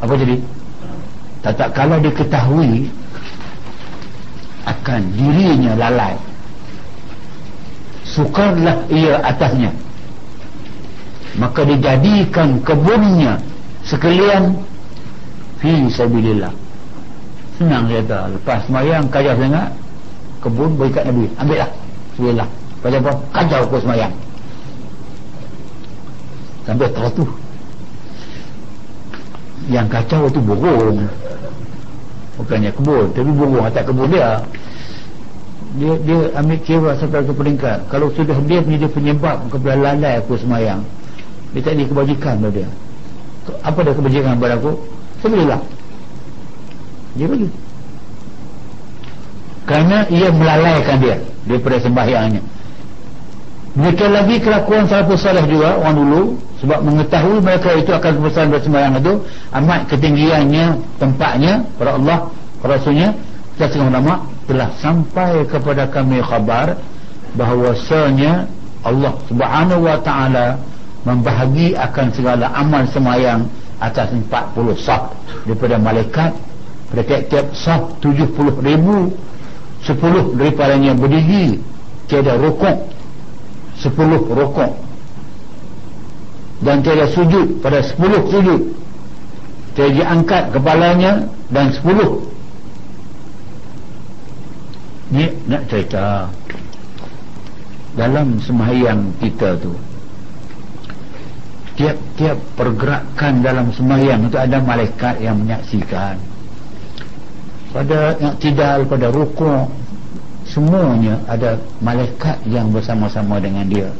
Apa jadi? Tak tak kalau diketahui akan dirinya lalai sukarlah ia atasnya. Maka dijadikan kebunnya sekalian fi sabilillah. Senang kata lepas semayang kajah sangat kebun berikat Nabi. Ambil lah. Sabilillah pada apa? Kajau ke semayang. Sampai teratur yang kacau tu burung. Bukannya kebun tapi burung atas kebun dia. Dia dia ambil kira sampai ke peringkat. Kalau sudah dia punya dia penyebab kepada lalai aku semayang. Dia tak ada kebajikan pada dia. Apa dia kebajikan kepada aku? Sebenarnya dia bagi kerana ia melalaikan dia daripada sembahyangnya. Demikian lagi kelakuan salafus salih juga orang dulu sebab mengetahui mereka itu akan kebesaran bersembahyang itu amat ketinggiannya tempatnya pada Allah Rasulnya dan setengah ulama telah sampai kepada kami khabar bahawasanya Allah subhanahu wa ta'ala membahagi akan segala amal semayang atas 40 sah daripada malaikat pada tiap-tiap sah 70 ribu 10 daripadanya berdiri tiada rukuk. Sepuluh rokok dan tiada sujud. Pada sepuluh sujud tiada diangkat kepalanya dan sepuluh. Ni nak cerita dalam sembahyang kita tu. Tiap-tiap pergerakan dalam sembahyang itu ada malaikat yang menyaksikan pada tidak pada rukuk semuanya ada malaikat yang bersama-sama dengan dia.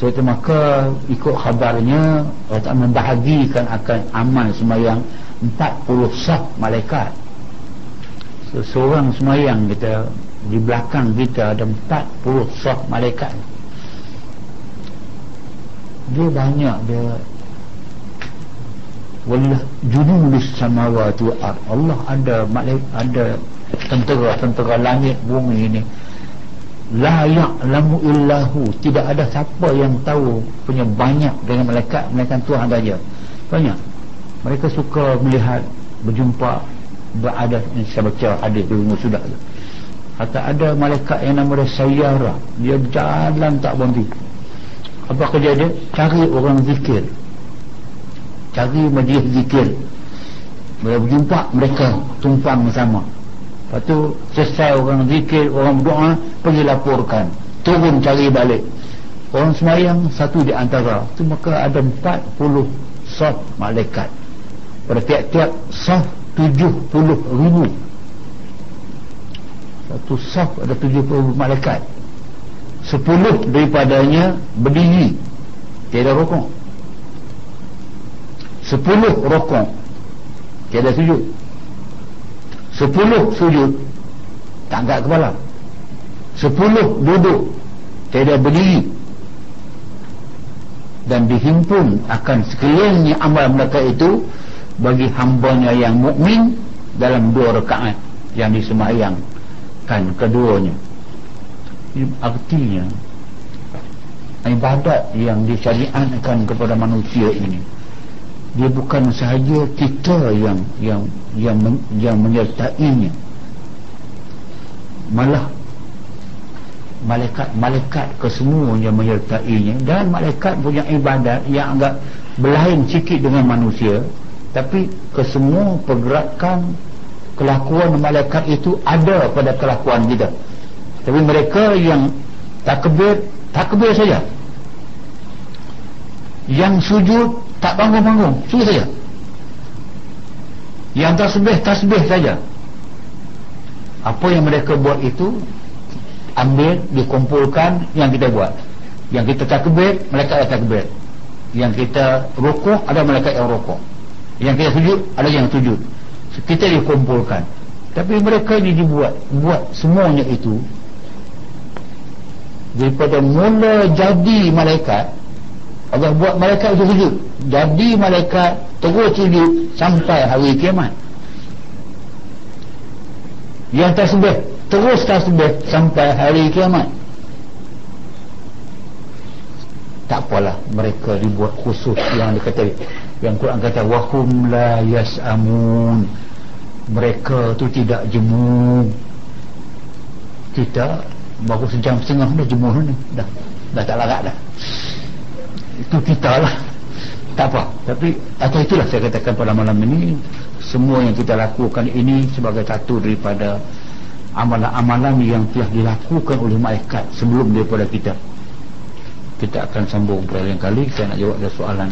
So itu maka ikut khabarnya Allah Ta'ala membahagikan akan amal semayang 40 sah malaikat. So, seorang semayang kita di belakang kita ada 40 sah malaikat. Dia banyak dia wallah junulus samawati Allah ada malaikat ada tentera-tentera langit bumi ini. La ya'lamu illahu. Tidak ada siapa yang tahu punya banyak dengan malaikat malaikat Tuhan saja. Banyak. Mereka suka melihat berjumpa berada saya baca hadis dulu sudah. Kata ada malaikat yang nama dia Sayyara. Dia jalan tak berhenti. Apa kerja dia? Cari orang zikir cari majlis zikir bila berjumpa mereka tumpang bersama Lepas tu selesai orang zikir, orang berdoa, pergi laporkan. Turun cari balik. Orang semayang satu di antara. Tu maka ada 40 soft malaikat. Pada tiap-tiap soft 70 ribu. Satu soft ada 70 ribu malaikat. 10 daripadanya berdiri. Tiada rokok. 10 rokok. Tiada sujud. Sepuluh sujud. Tak angkat kepala. Sepuluh duduk. Tidak berdiri. Dan dihimpun akan sekelilingnya amal mereka itu Bagi hambanya yang mukmin Dalam dua rekaat Yang disemayangkan keduanya. Artinya Ibadat yang disyariatkan kepada manusia ini dia bukan sahaja kita yang yang yang yang menyertainya. Malah malaikat-malaikat kesemuanya menyertainya. Dan malaikat punya ibadat yang agak berlain sikit dengan manusia tapi kesemua pergerakan kelakuan malaikat itu ada pada kelakuan kita. Tapi mereka yang takbir takbir saja. Yang sujud tak bangun-bangun. Sujud saja. Yang tasbih tasbih saja. Apa yang mereka buat itu ambil dikumpulkan yang kita buat. Yang kita takbir mereka ada takbir. Yang kita rokok ada mereka yang rokok yang kita sujud ada yang sujud. Kita dikumpulkan. Tapi mereka ini dibuat buat semuanya itu daripada mula jadi malaikat Allah buat malaikat itu sujud jadi malaikat terus sujud sampai hari kiamat. Yang tasbih terus tasbih sampai hari kiamat. Tak apalah mereka dibuat khusus yang dikata yang Quran kata wahum la yas'amun. Mereka tu tidak jemu kita baru sejam setengah dah jemu ni. Dah dah tak larat dah itu kita lah. Tak apa. Tapi atau itulah saya katakan pada malam ini semua yang kita lakukan ini sebagai satu daripada amalan-amalan yang telah dilakukan oleh malaikat sebelum daripada kita. Kita akan sambung lain kali saya nak jawab ada soalan